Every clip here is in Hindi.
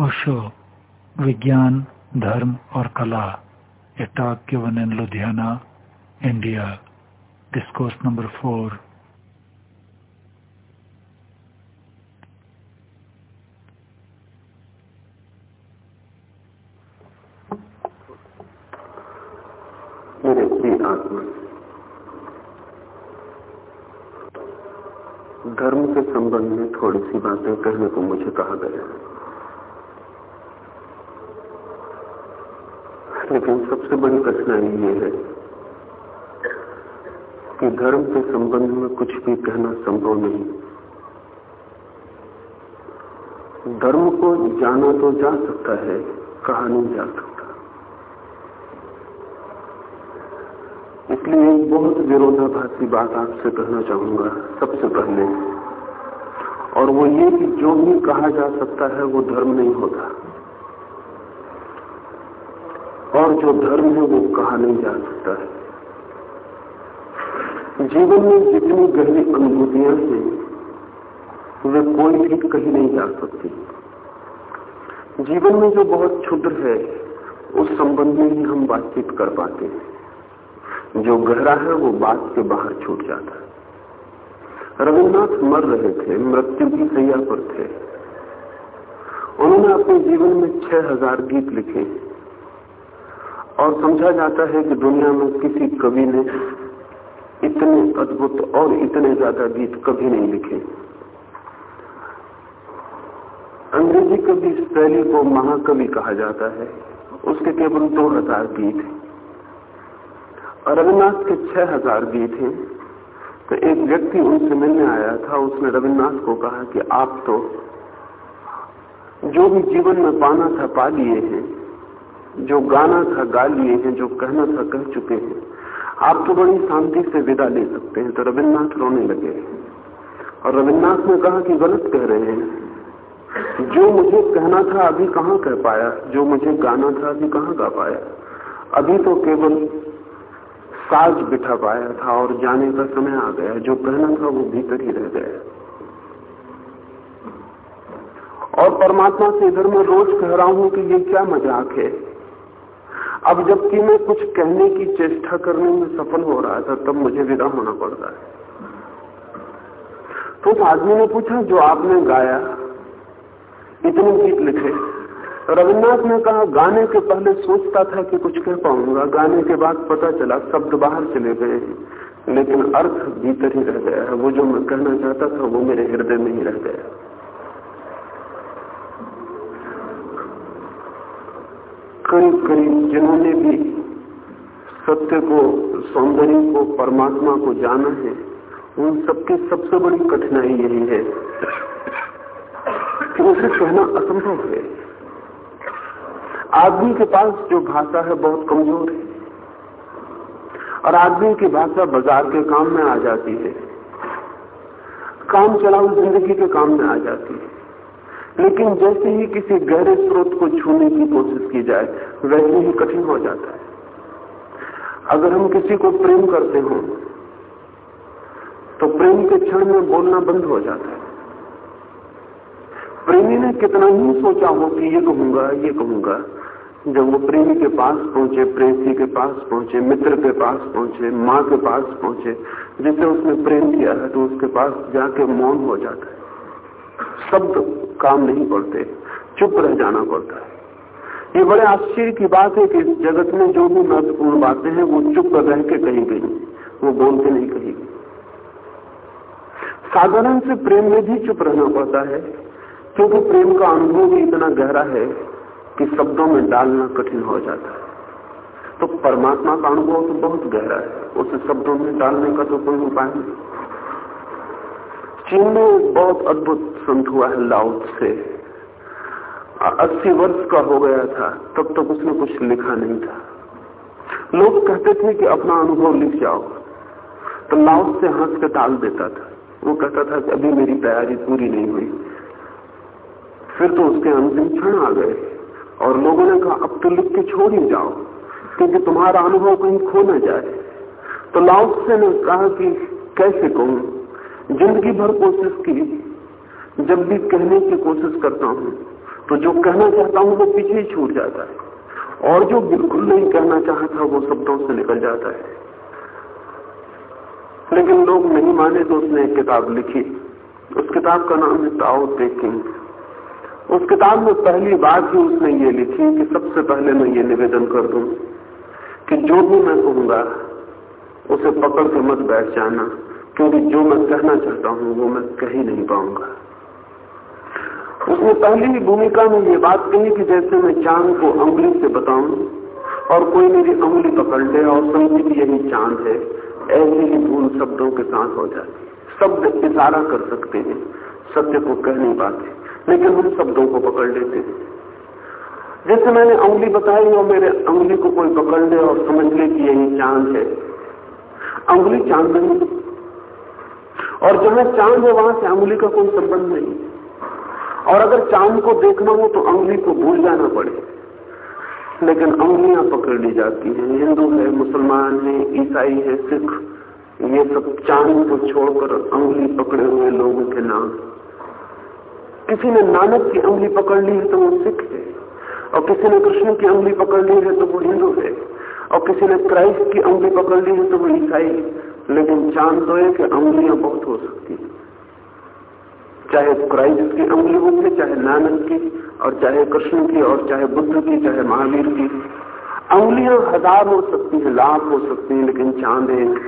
ओशो विज्ञान धर्म और कला in Ludhiana, India. Discourse number four. मेरे प्रिय आत्मा धर्म के संबंध में थोड़ी सी बातें कहने को मुझे कहा गया लेकिन सबसे बड़ी कठिनाई ये है कि धर्म के संबंध में कुछ भी कहना संभव नहीं। धर्म को जाना तो जा सकता है, कहा नहीं जा सकता। इसलिए एक बहुत विरोधाभासी बात आपसे कहना चाहूँगा, सबसे पहले। और वो ये कि जो भी कहा जा सकता है, वो धर्म नहीं होता और जो धर्म है, वो कहा नहीं जा सकता है। जीवन में जितनी गहरी अनुभूतियाँ हैं, वे कोई भी कही नहीं जा सकती। जीवन में जो बहुत क्षुद्र है, उस संबंध में ही हम बातचीत कर पाते हैं। जो गहरा है, वो बात के बाहर छूट जाता है। रविन्द्रनाथ मर रहे थे, मृत्यु की सैया पर थे। उन्होंने अपने जीवन में छह हज़ार गीत लिखे। और समझा जाता है कि दुनिया में किसी कवि ने इतने अद्भुत और इतने ज़्यादा गीत कभी नहीं लिखे। अंग्रेज़ी कवि शैली को महाकवि कहा जाता है। उसके केवल दो हज़ार गीत हैं। रविन्द्रनाथ के छह हज़ार गीत हैं। तो एक व्यक्ति उनसे मिलने आया था, उसने रविन्द्रनाथ को कहा कि आप तो जो भी जीवन में पाना था, पा लिए हैं। जो गाना था गा लिए हैं, जो कहना था, कह चुके हैं। आप तो बड़ी शांति से विदा ले सकते हैं। तो रविन्द्रनाथ रोने लगे। और रविन्द्रनाथ ने कहा कि गलत कह रहे हैं। जो मुझे कहना था, अभी कहाँ कह पाया? जो मुझे गाना था, अभी कहाँ गा पाया? अभी तो केवल साज बिठा पाया था और जाने का समय आ गया। जो कहना था, वो भीतर ही रह गया। और परमात्मा से इधर मैं रोज कह रहा हूँ कि ये क्या मज़ाक है? अब जबकि मैं कुछ कहने की चेष्टा करने में सफल हो रहा था, तब मुझे विदा होना पड़ रहा है। तो उस आदमी ने पूछा, जो आपने गाया, इतने गीत लिखे। रविन्द्रनाथ ने कहा, गाने के पहले सोचता था कि कुछ कह पाऊँगा। गाने के बाद पता चला, शब्द बाहर चले गए लेकिन अर्थ भीतर ही रह गया है। वो जो मैं कहना चाहता था, वो मेरे हृदय में ही रह गया करीब करीब जिन्होंने भी सत्य को, सौंदर्य को, परमात्मा को जाना है, उन सबकी सबसे बड़ी कठिनाई यही है कि उसे कहना असंभव है। आदमी के पास जो भाषा है, बहुत कमज़ोर है। और आदमी की भाषा बाज़ार के काम में आ जाती है, काम चलाऊ ज़िंदगी के काम में आ जाती है। लेकिन जैसे ही किसी गहरे स्रोत को छूने की कोशिश की जाए, वैसे ही कठिन हो जाता है। अगर हम किसी को प्रेम करते हो तो प्रेम के क्षण में बोलना बंद हो जाता है। प्रेमी ने कितना ही सोचा हो कि ये कहूँगा ये कहूँगा। जब वो प्रेमी के पास पहुँचे, प्रेसी के पास पहुँचे, मित्र के पास पहुँचे, माँ के पास पहुँचे, जिसे उसने प्रेम किया है तो उसके पास जाके मौन हो जाता है। शब्द काम नहीं पड़ते, चुप रह जाना पड़ता है। ये बड़े आश्चर्य की बात है कि जगत में जो भी महत्वपूर्ण बातें हैं, वो चुप रह के कही गई, वो बोल के नहीं कही गई। साधारण से प्रेम में भी चुप रहना पड़ता है, क्योंकि प्रेम का अनुभव भी इतना गहरा है कि शब्दों में डालना कठिन हो जाता है। तो परमात्मा का अनुभव तो बहुत गहरा है, उसे शब्दों में डालने का तो कोई उपाय नहीं। चीन में बहुत अद्भुत संत हुआ है लाउट से। अस्सी वर्ष का हो गया था, तब तक उसने कुछ लिखा नहीं था। लोग कहते थे कि अपना अनुभव लिख जाओ। तो लाउट से हंस के टाल देता था। वो कहता था कि अभी मेरी तैयारी पूरी नहीं हुई। फिर तो उसके अंतिम क्षण आ गए और लोगों ने कहा, अब तो लिख के छोड़ ही जाओ, क्योंकि तुम्हारा अनुभव कहीं खो ना जाए। तो लाउसे ने कहा कि, कैसे कहूँ? ज़िंदगी भर कोशिश की, जब भी कहने की कोशिश करता हूँ तो जो कहना चाहता हूँ वो पीछे ही छूट जाता है। और जो बिल्कुल नहीं कहना चाहता, वो शब्दों से निकल जाता है। लेकिन लोग नहीं माने तो उसने एक किताब लिखी। उस किताब का नाम है ताओ टेकिंग उस किताब में पहली बात ही उसने ये लिखी कि सबसे पहले मैं ये निवेदन कर दूँ कि जो भी मैं कहूँगा, उसे पकड़ के मत बैठ जाना। क्योंकि जो मैं कहना चाहता हूँ, वो मैं कह ही नहीं पाऊँगा। उसने पहली ही भूमिका में ये बात कही कि जैसे मैं चाँद को अंगुली से बताऊँ और कोई मेरी अंगुली पकड़ ले और समझे कि यही चाँद है, ऐसी ही भूल शब्दों के साथ हो जाती शब्द इशारा कर सकते हैं, सत्य को कह नहीं पाते, लेकिन हम शब्दों को पकड़ लेते हैं। जैसे मैंने उंगली बताई और मेरे उंगली को कोई पकड़ ले और समझ ले कि यही चाँद है। उंगली चाँद नहीं और जहाँ चाँद है, वहाँ से उंगली का कोई संबंध नहीं। और अगर चाँद को देखना हो तो उंगली को भूल जाना पड़े। लेकिन उंगलियाँ पकड़ ली जाती हैं। हिंदू है, मुसलमान है, ईसाई है, सिख, ये सब चाँद को छोड़कर उंगली पकड़े हुए लोगों के नाम। किसी ने नानक की उंगली पकड़ ली है तो वो सिख है। और किसी ने कृष्ण की उंगली पकड़ ली है तो वो हिंदू है। और किसी ने क्राइस्ट की उंगली पकड़ ली है तो वो ईसाई लेकिन चाँद तो है कि उंगलियाँ बहुत हो सकती चाहे क्राइस्ट की उंगली होगी चाहे नानक की, और चाहे कृष्ण की, और चाहे बुद्ध की, चाहे महावीर की। उंगलियाँ हज़ार हो सकती हैं, लाख हो सकती हैं, लेकिन चाँद एक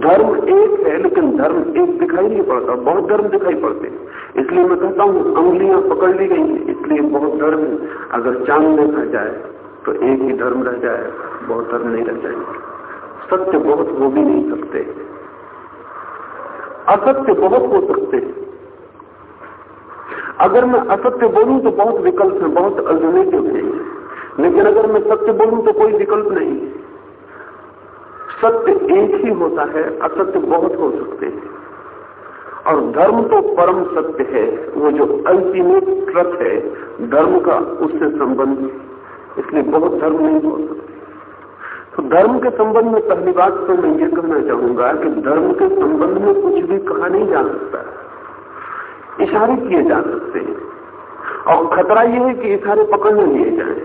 धर्म एक है, लेकिन धर्म एक दिखाई नहीं पड़ता, बहुत धर्म दिखाई पड़ते इसलिए मैं कहता हूँ अंगुलियाँ पकड़ ली गई इसलिए बहुत धर्म अगर चाँद देखा जाए तो एक ही धर्म रह जाए, बहुत धर्म नहीं रह जाएँगे। सत्य बहुत हो भी नहीं सकते। असत्य बहुत हो सकते। अगर मैं असत्य बोलूँ तो बहुत विकल्प है, बहुत अल्टरनेटिव है। लेकिन अगर मैं सत्य बोलूँ तो कोई विकल्प नहीं। सत्य एक ही होता है, असत्य बहुत हो सकते हैं। और धर्म तो परम सत्य है, वो जो अल्टीमेट ट्रथ है, धर्म का उससे संबंध इसलिए बहुत धर्म नहीं हो सकते। तो धर्म के संबंध में पहली बात तो मैं ये कहना चाहूँगा कि धर्म के संबंध में कुछ भी कहा नहीं जा सकता। इशारे किए जा सकते हैं। और खतरा यह है कि इशारे पकड़ने लिए जाए।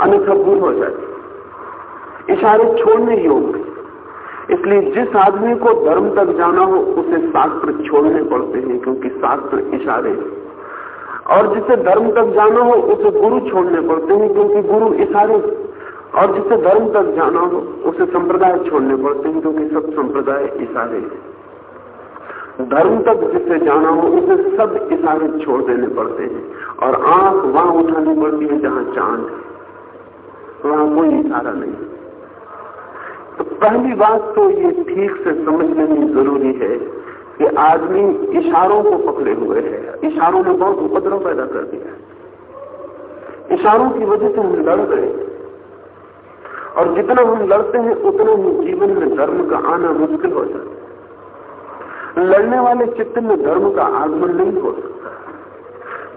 अन्यथा भूल हो जाए इशारे छोड़ने योग्य इसलिए जिस आदमी को धर्म तक जाना हो, उसे शास्त्र छोड़ने पड़ते हैं, क्योंकि शास्त्र इशारे और जिसे धर्म तक जाना हो, उसे गुरु छोड़ने पड़ते हैं, क्योंकि गुरु इशारे और जिसे धर्म तक जाना हो, उसे संप्रदाय छोड़ने पड़ते हैं, क्योंकि सब संप्रदाय इशारे धर्म तक जिसे जाना हो, उसे सब इशारे छोड़ देने पड़ते हैं। और आँख वहाँ उठानी पड़ती है जहाँ चाँद है। वहाँ कोई इशारा नहीं। तो पहली बात तो ये ठीक से समझ लेनी ज़रूरी है कि आदमी इशारों को पकड़े हुए है। इशारों ने बहुत उपद्रव पैदा कर दिया इशारों की वजह से हम लड़ गए और जितना हम लड़ते हैं, उतना ही जीवन में धर्म का आना मुश्किल हो जाता है। लड़ने वाले चित्त में धर्म का आगमन नहीं हो सकता।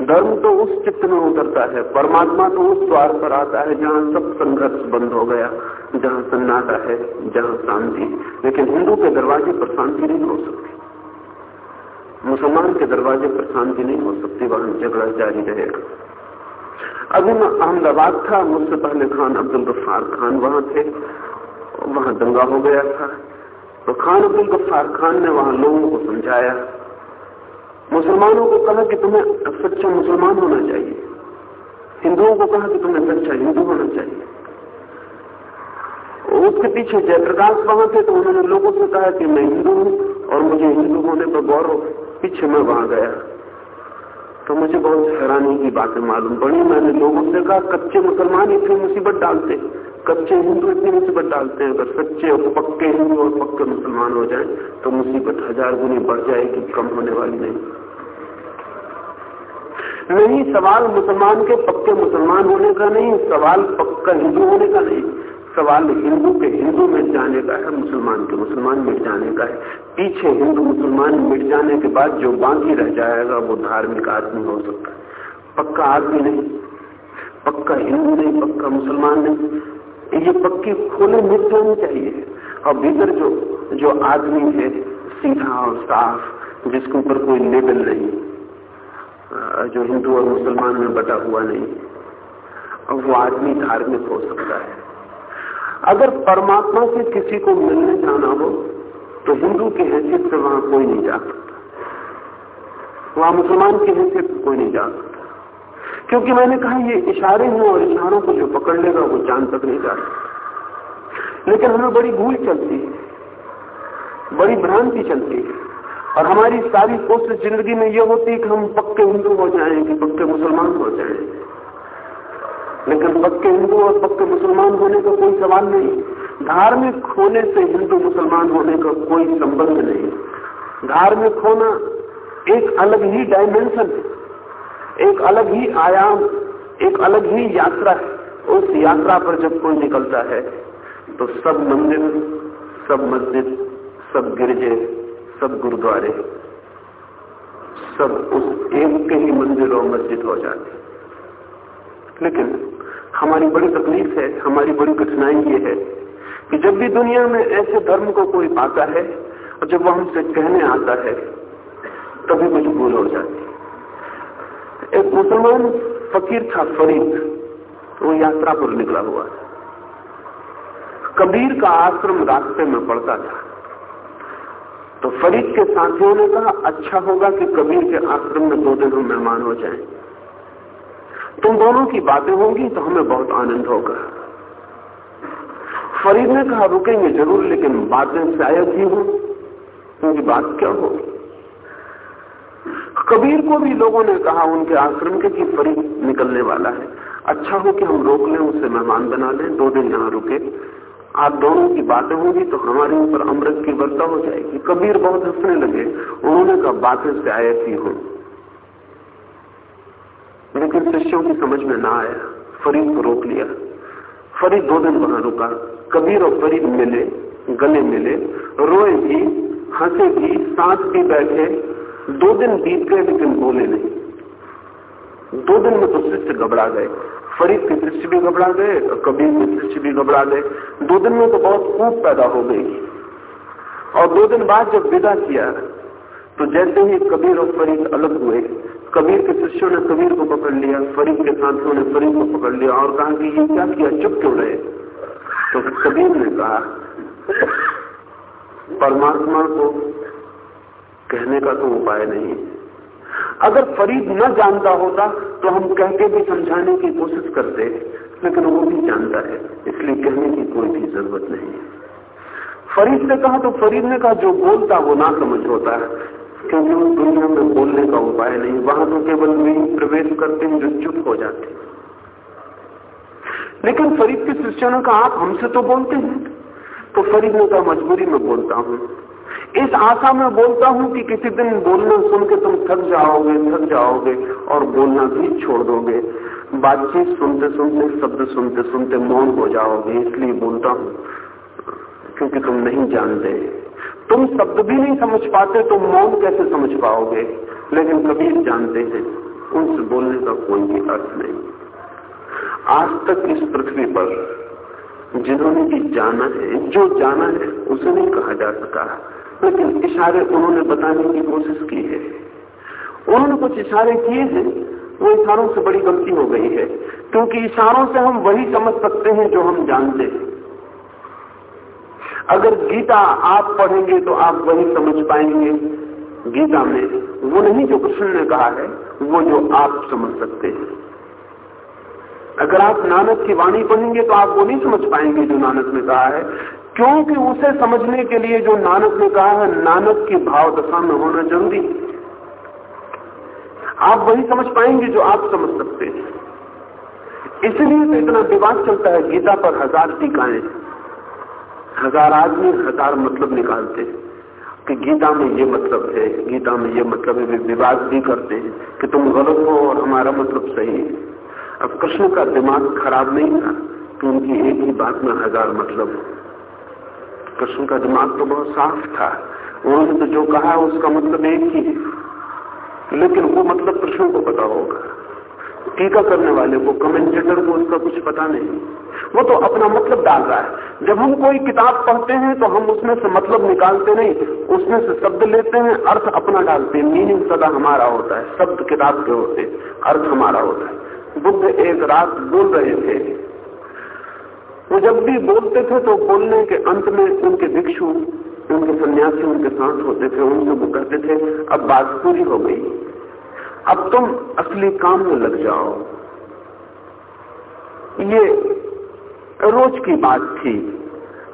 धर्म तो उस चित्त में उतरता है, परमात्मा तो उस द्वार पर आता है जहाँ सब संघर्ष बंद हो गया, जहाँ सन्नाटा है, जहाँ शांति। लेकिन हिंदू के दरवाजे पर शांति नहीं हो सकती। मुसलमान के दरवाजे पर शांति नहीं हो सकती, वहाँ झगड़ा जारी रहेगा। अभी मैं अहमदाबाद था, मुझसे पहले खान अब्दुल गफ्फार खान वहाँ थे, वहाँ दंगा हो गया था। तो खान अब्दुल गफ्फार खान ने वहाँ लोगों को समझाया। मुसलमानों को कहा कि तुम्हें सच्चा मुसलमान होना चाहिए। हिंदुओं को कहा कि तुम्हें सच्चा हिंदू होना चाहिए। उसके पीछे जयप्रकाश वहाँ थे तो उन्होंने लोगों से कहा कि मैं हिंदू हूँ और मुझे हिंदू होने पर गौरव। पीछे मैं वहाँ गया। तो मुझे बहुत हैरानी की बातें मालूम पड़ी। मैंने लोगों से कहा कच्चे मुसलमान इतनी मुसीबत डालते कच्चे हिंदू इतनी मुसीबत डालते हैं। अगर सच्चे और पक्के हिंदू और पक्के मुसलमान हो जाए तो मुसीबत हज़ार गुनी बढ़ जाएगी, कम होने वाली नहीं। नहीं, सवाल मुसलमान के पक्के मुसलमान होने का नहीं, सवाल पक्का हिंदू होने का नहीं। सवाल हिंदू के हिंदू मिट जाने का है, मुसलमान के मुसलमान मिट जाने का है। पीछे हिंदू मुसलमान मिट जाने के बाद जो बाकी रह जाएगा, वो धार्मिक आदमी हो सकता है। पक्का आदमी नहीं, पक्का हिंदू नहीं, पक्का मुसलमान नहीं। ये पक्की खोले मिट जानी चाहिए। और भीतर जो जो आदमी है, सीधा और साफ़, जिसके ऊपर कोई लेबल नहीं जो हिंदू और मुसलमान में बटा हुआ नहीं वो आदमी धार्मिक हो सकता है। अगर परमात्मा से किसी को मिलने जाना हो तो हिंदू की हैसियत से वहाँ कोई नहीं जा सकता। वहाँ मुसलमान की हैसियत से कोई नहीं जा सकता। क्योंकि मैंने कहा, ये इशारे हैं और इशारों को जो पकड़ लेगा, वो जान तक नहीं जा सकता। लेकिन हमें बड़ी भूल चलती है। बड़ी भ्रांति चलती है। और हमारी सारी कोशिश ज़िंदगी में ये होती है कि हम पक्के हिंदू हो जाएँ कि पक्के मुसलमान हो जाएँ। लेकिन पक्के हिंदू और पक्के मुसलमान होने का कोई सवाल नहीं। धार्मिक होने से हिंदू मुसलमान होने का कोई संबंध नहीं। धार्मिक होना एक अलग ही डायमेंशन है। एक अलग ही आयाम, एक अलग ही यात्रा है। उस यात्रा पर जब कोई निकलता है तो सब मंदिर, सब मस्जिद, सब गिरजे, सब गुरुद्वारे, सब उस एक के ही मंदिर और मस्जिद हो जाते लेकिन हमारी बड़ी तकलीफ़ है, हमारी बड़ी कठिनाई ये है कि जब भी दुनिया में ऐसे धर्म को कोई पाता है और जब वो हमसे कहने आता है, तभी कुछ भूल हो जाती एक मुसलमान फकीर था, फरीद। वो यात्रा पर निकला हुआ कबीर का आश्रम रास्ते में पड़ता था। तो फरीद के साथियों ने कहा अच्छा होगा कि कबीर के आश्रम में दो दिन हम मेहमान हो जाएँ। तुम दोनों की बातें होंगी तो हमें बहुत आनंद होगा। फरीद ने कहा, रुकेंगे ज़रूर, लेकिन बातें शायद ही हो। क्योंकि बात क्या होगी कबीर को भी लोगों ने कहा, उनके आश्रम के कि फरीद निकलने वाला है। अच्छा हो कि हम रोक लें, उसे मेहमान बना लें। दो दिन यहाँ रुके। आप दोनों की बातें होंगी तो हमारे ऊपर अमृत की वर्षा हो जाएगी। कबीर बहुत हंसने लगे। उन्होंने कहा, बातें थी हो लेकिन शिष्यों की समझ में ना आया फरीद को रोक लिया। फरीद दो दिन वहाँ रुका। कबीर और फरीद मिले, गले मिले, रोए भी, हंसे भी सांस भी बैठे। दो दिन बीत गए, लेकिन बोले नहीं। दो दिन में तो शिष्य घबरा गए। फरीद की दृष्टि भी घबरा गए, कबीर की दृष्टि भी घबरा गए। दो दिन में तो बहुत खूब पैदा हो गई। और दो दिन बाद जब विदा किया तो जैसे ही कबीर और फरीद अलग हुए कबीर के शिष्यों ने कबीर को पकड़ लिया, फरीद के साथियों ने फरीद को पकड़ लिया और कहा कि ये क्या किया, चुप क्यों रहे? तो कबीर ने कहा, परमात्मा को कहने का तो उपाय नहीं अगर फरीद न जानता होता तो हम कह के भी समझाने की कोशिश करते, लेकिन वो भी जानता है, इसलिए कहने की कोई भी ज़रूरत नहीं है। फरीद ने कहा तो फरीद ने कहा, जो बोलता वो ना समझ होता। है क्योंकि उस दुनिया में बोलने का उपाय नहीं वहाँ तो केवल वही प्रवेश करते हैं जो चुप हो जाते हैं। लेकिन फरीद के शिष्यों ने कहा आप हमसे तो बोलते हैं। तो फरीद ने कहा, मजबूरी में बोलता हूँ। इस आशा में बोलता हूँ कि किसी दिन बोलना सुन के तुम थक जाओगे थक जाओगे और बोलना भी छोड़ दोगे। बातचीत सुनते सुनते, शब्द सुनते सुनते मौन हो जाओगे, इसलिए बोलता हूँ, क्योंकि तुम नहीं जानते। तुम शब्द भी नहीं समझ पाते तो मौन कैसे समझ पाओगे? लेकिन कभी जानते हैं, उनसे बोलने का कोई भी अर्थ नहीं। आज तक इस पृथ्वी पर जिन्होंने भी जाना है, जो जाना है, उसे नहीं कहा जा सका। लेकिन इशारे उन्होंने बताने की कोशिश की है। उन्होंने कुछ इशारे किए हैं, वो इशारों से बड़ी गलती हो गई है। क्योंकि इशारों से हम वही समझ सकते हैं जो हम जानते हैं। अगर गीता आप पढ़ेंगे तो आप वही समझ पाएँगे। गीता में वो नहीं जो कृष्ण ने कहा है, वो जो आप समझ सकते हैं। अगर आप नानक की वाणी पढ़ेंगे तो आप वो नहीं समझ पाएँगे जो नानक ने कहा है। क्योंकि उसे समझने के लिए जो नानक ने कहा है, नानक की भाव दशा में होना ज़रूरी। आप वही समझ पाएँगे जो आप समझ सकते हैं। इसलिए तो इतना विवाद चलता है, गीता पर हज़ार टीकाएँ। हज़ार आदमी हज़ार मतलब निकालते हैं कि गीता में ये मतलब है, गीता में ये मतलब है, वे विवाद भी करते हैं कि तुम गलत हो और हमारा मतलब सही है। अब कृष्ण का दिमाग खराब नहीं था कि उनकी एक ही बात में हज़ार मतलब हो। कृष्ण का दिमाग तो बहुत साफ़ था। उन्होंने तो जो कहा उसका मतलब एक ही है। लेकिन वो मतलब कृष्ण को पता होगा। टीका करने वाले को कमेंटेटर को उसका कुछ पता नहीं। वो तो अपना मतलब डाल रहा है। जब हम कोई किताब पढ़ते हैं तो हम उसमें से मतलब निकालते नहीं। उसमें से शब्द लेते हैं, अर्थ अपना डालते हैं। मीनिंग सदा हमारा होता है। शब्द किताब के होते अर्थ हमारा होता है। बुद्ध एक रात बोल रहे थे। वो जब भी बोलते थे तो बोलने के अंत में उनके भिक्षु, उनके सन्यासी उनके साथ होते थे। उनसे वो कहते थे, अब बात पूरी हो गई। अब तुम असली काम में लग जाओ। ये रोज की बात थी।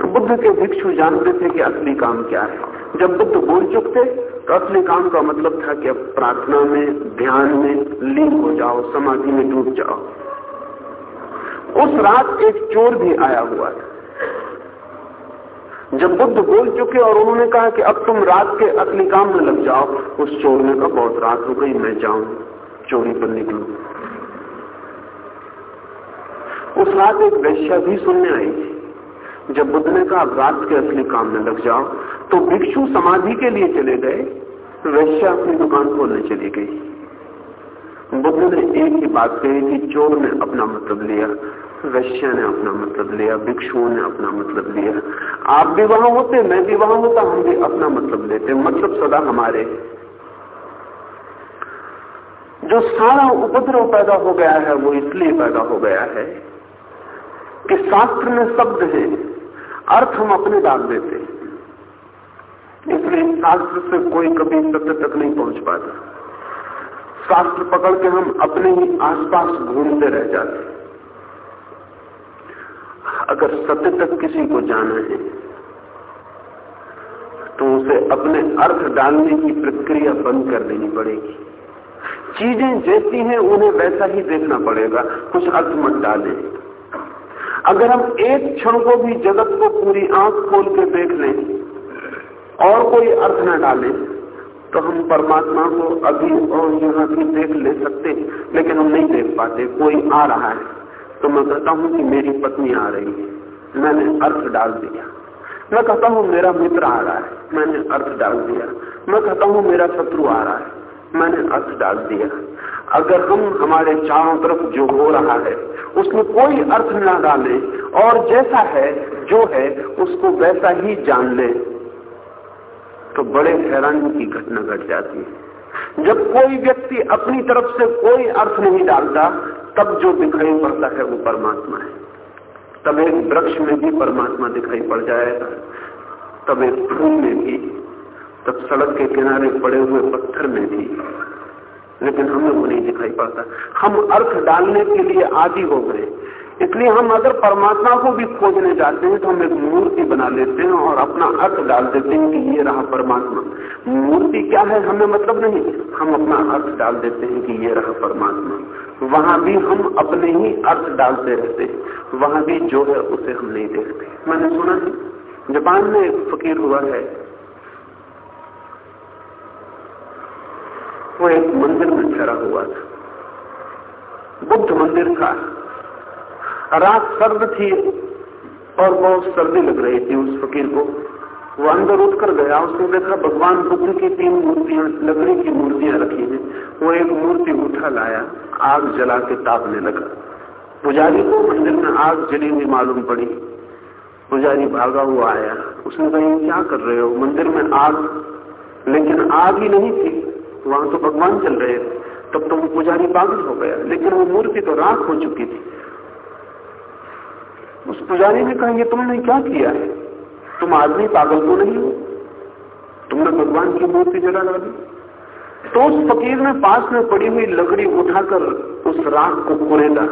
बुद्ध के भिक्षु जानते थे कि असली काम क्या है। जब बुद्ध बोल चुकते तो असली काम का मतलब था कि अब प्रार्थना में, ध्यान में लीन हो जाओ, समाधि में डूब जाओ। उस रात एक चोर भी आया हुआ था। जब बुद्ध बोल चुके और उन्होंने कहा कि अब तुम रात के असली काम में लग जाओ, उस चोर ने कहा, बहुत रात हो गई, मैं जाऊँ, चोरी पर निकलू. उस रात एक वैश्या भी सुनने आई थी। जब बुद्ध ने कहा, अब रात के असली काम में लग जाओ तो भिक्षु समाधि के लिए चले गए। वैश्या अपनी दुकान खोलने चली गई। बुद्ध ने एक ही बात कही कि चोर ने अपना मतलब लिया, वैश्य ने अपना मतलब लिया भिक्षुओं ने अपना मतलब लिया। आप भी वहाँ होते, मैं भी वहाँ होता, हम भी अपना मतलब लेते। मतलब सदा हमारे। जो सारा उपद्रव पैदा हो गया है, वो इसलिए पैदा हो गया है कि शास्त्र में शब्द है, अर्थ हम अपने डाल देते। इसलिए शास्त्र से कोई कभी सत्य तक नहीं पहुँच पाता। शास्त्र पकड़ के हम अपने ही आसपास घूमते रह जाते अगर सत्य तक किसी को जाना है तो उसे अपने अर्थ डालने की प्रक्रिया बंद कर देनी पड़ेगी। चीज़ें जैसी हैं, उन्हें वैसा ही देखना पड़ेगा। कुछ अर्थ मत डालें। अगर हम एक क्षण को भी जगत को पूरी आँख खोल के देख लें, और कोई अर्थ न डालें तो हम परमात्मा को अभी और यहाँ भी देख ले सकते लेकिन हम नहीं देख पाते, कोई आ रहा है। तो मैं कहता हूँ कि मेरी पत्नी आ रही है। मैंने अर्थ डाल दिया। मैं कहता हूँ, मेरा मित्र आ रहा है। मैंने अर्थ डाल दिया। मैं कहता हूँ, मेरा शत्रु आ रहा है। मैंने अर्थ डाल दिया। अगर हम हमारे चारों तरफ़ जो हो रहा है, उसमें कोई अर्थ न डालें, और जैसा है, जो है, उसको वैसा ही जान ले। तो बड़े हैरानी की घटना घट जाती है। जब कोई व्यक्ति अपनी तरफ़ से कोई अर्थ नहीं डालता, तब जो दिखाई पड़ता है वो परमात्मा है। तब एक वृक्ष में भी परमात्मा दिखाई पड़ जाएगा। तब एक फूल में भी, तब सड़क के किनारे पड़े हुए पत्थर में भी। लेकिन हमें वो नहीं दिखाई पड़ता। हम अर्थ डालने के लिए आदि हो गए। इसलिए हम अगर परमात्मा को भी खोजने जाते हैं तो हम एक मूर्ति बना लेते हैं और अपना अर्थ डाल देते हैं कि ये रहा परमात्मा। मूर्ति क्या है? हमें मतलब नहीं। हम अपना अर्थ डाल देते हैं कि ये रहा परमात्मा। वहाँ भी हम अपने ही अर्थ डालते रहते हैं। वहाँ भी जो है उसे हम नहीं देखते। मैंने सुना है, जापान में एक फकीर हुआ है। वो एक मंदिर में ठहरा हुआ था। बुद्ध मंदिर था। रात सर्द थी और बहुत सर्दी लग रही थी उस फकीर को। वो अंदर उठ कर गया, उसने देखा भगवान बुद्ध की तीन मूर्तियाँ, लकड़ी की मूर्तियाँ रखी हैं। वो एक मूर्ति उठा लाया, आग जला के तापने लगा। पुजारी को मंदिर में आग जली हुई मालूम पड़ी। पुजारी भागा हुआ आया। उसने कहा क्या कर रहे हो? मंदिर में आग, लेकिन आग ही नहीं थी। वहाँ तो भगवान चल रहे थे। तब तो वो पुजारी पागल हो गया। लेकिन वो मूर्ति तो राख हो चुकी थी। उस पुजारी ने कहा, ये तुमने क्या किया है? तुम आदमी पागल तो नहीं हो? तुमने भगवान की मूर्ति जला डाली? तो उस फकीर ने पास में पड़ी हुई लकड़ी उठाकर उस राख को कुरेदा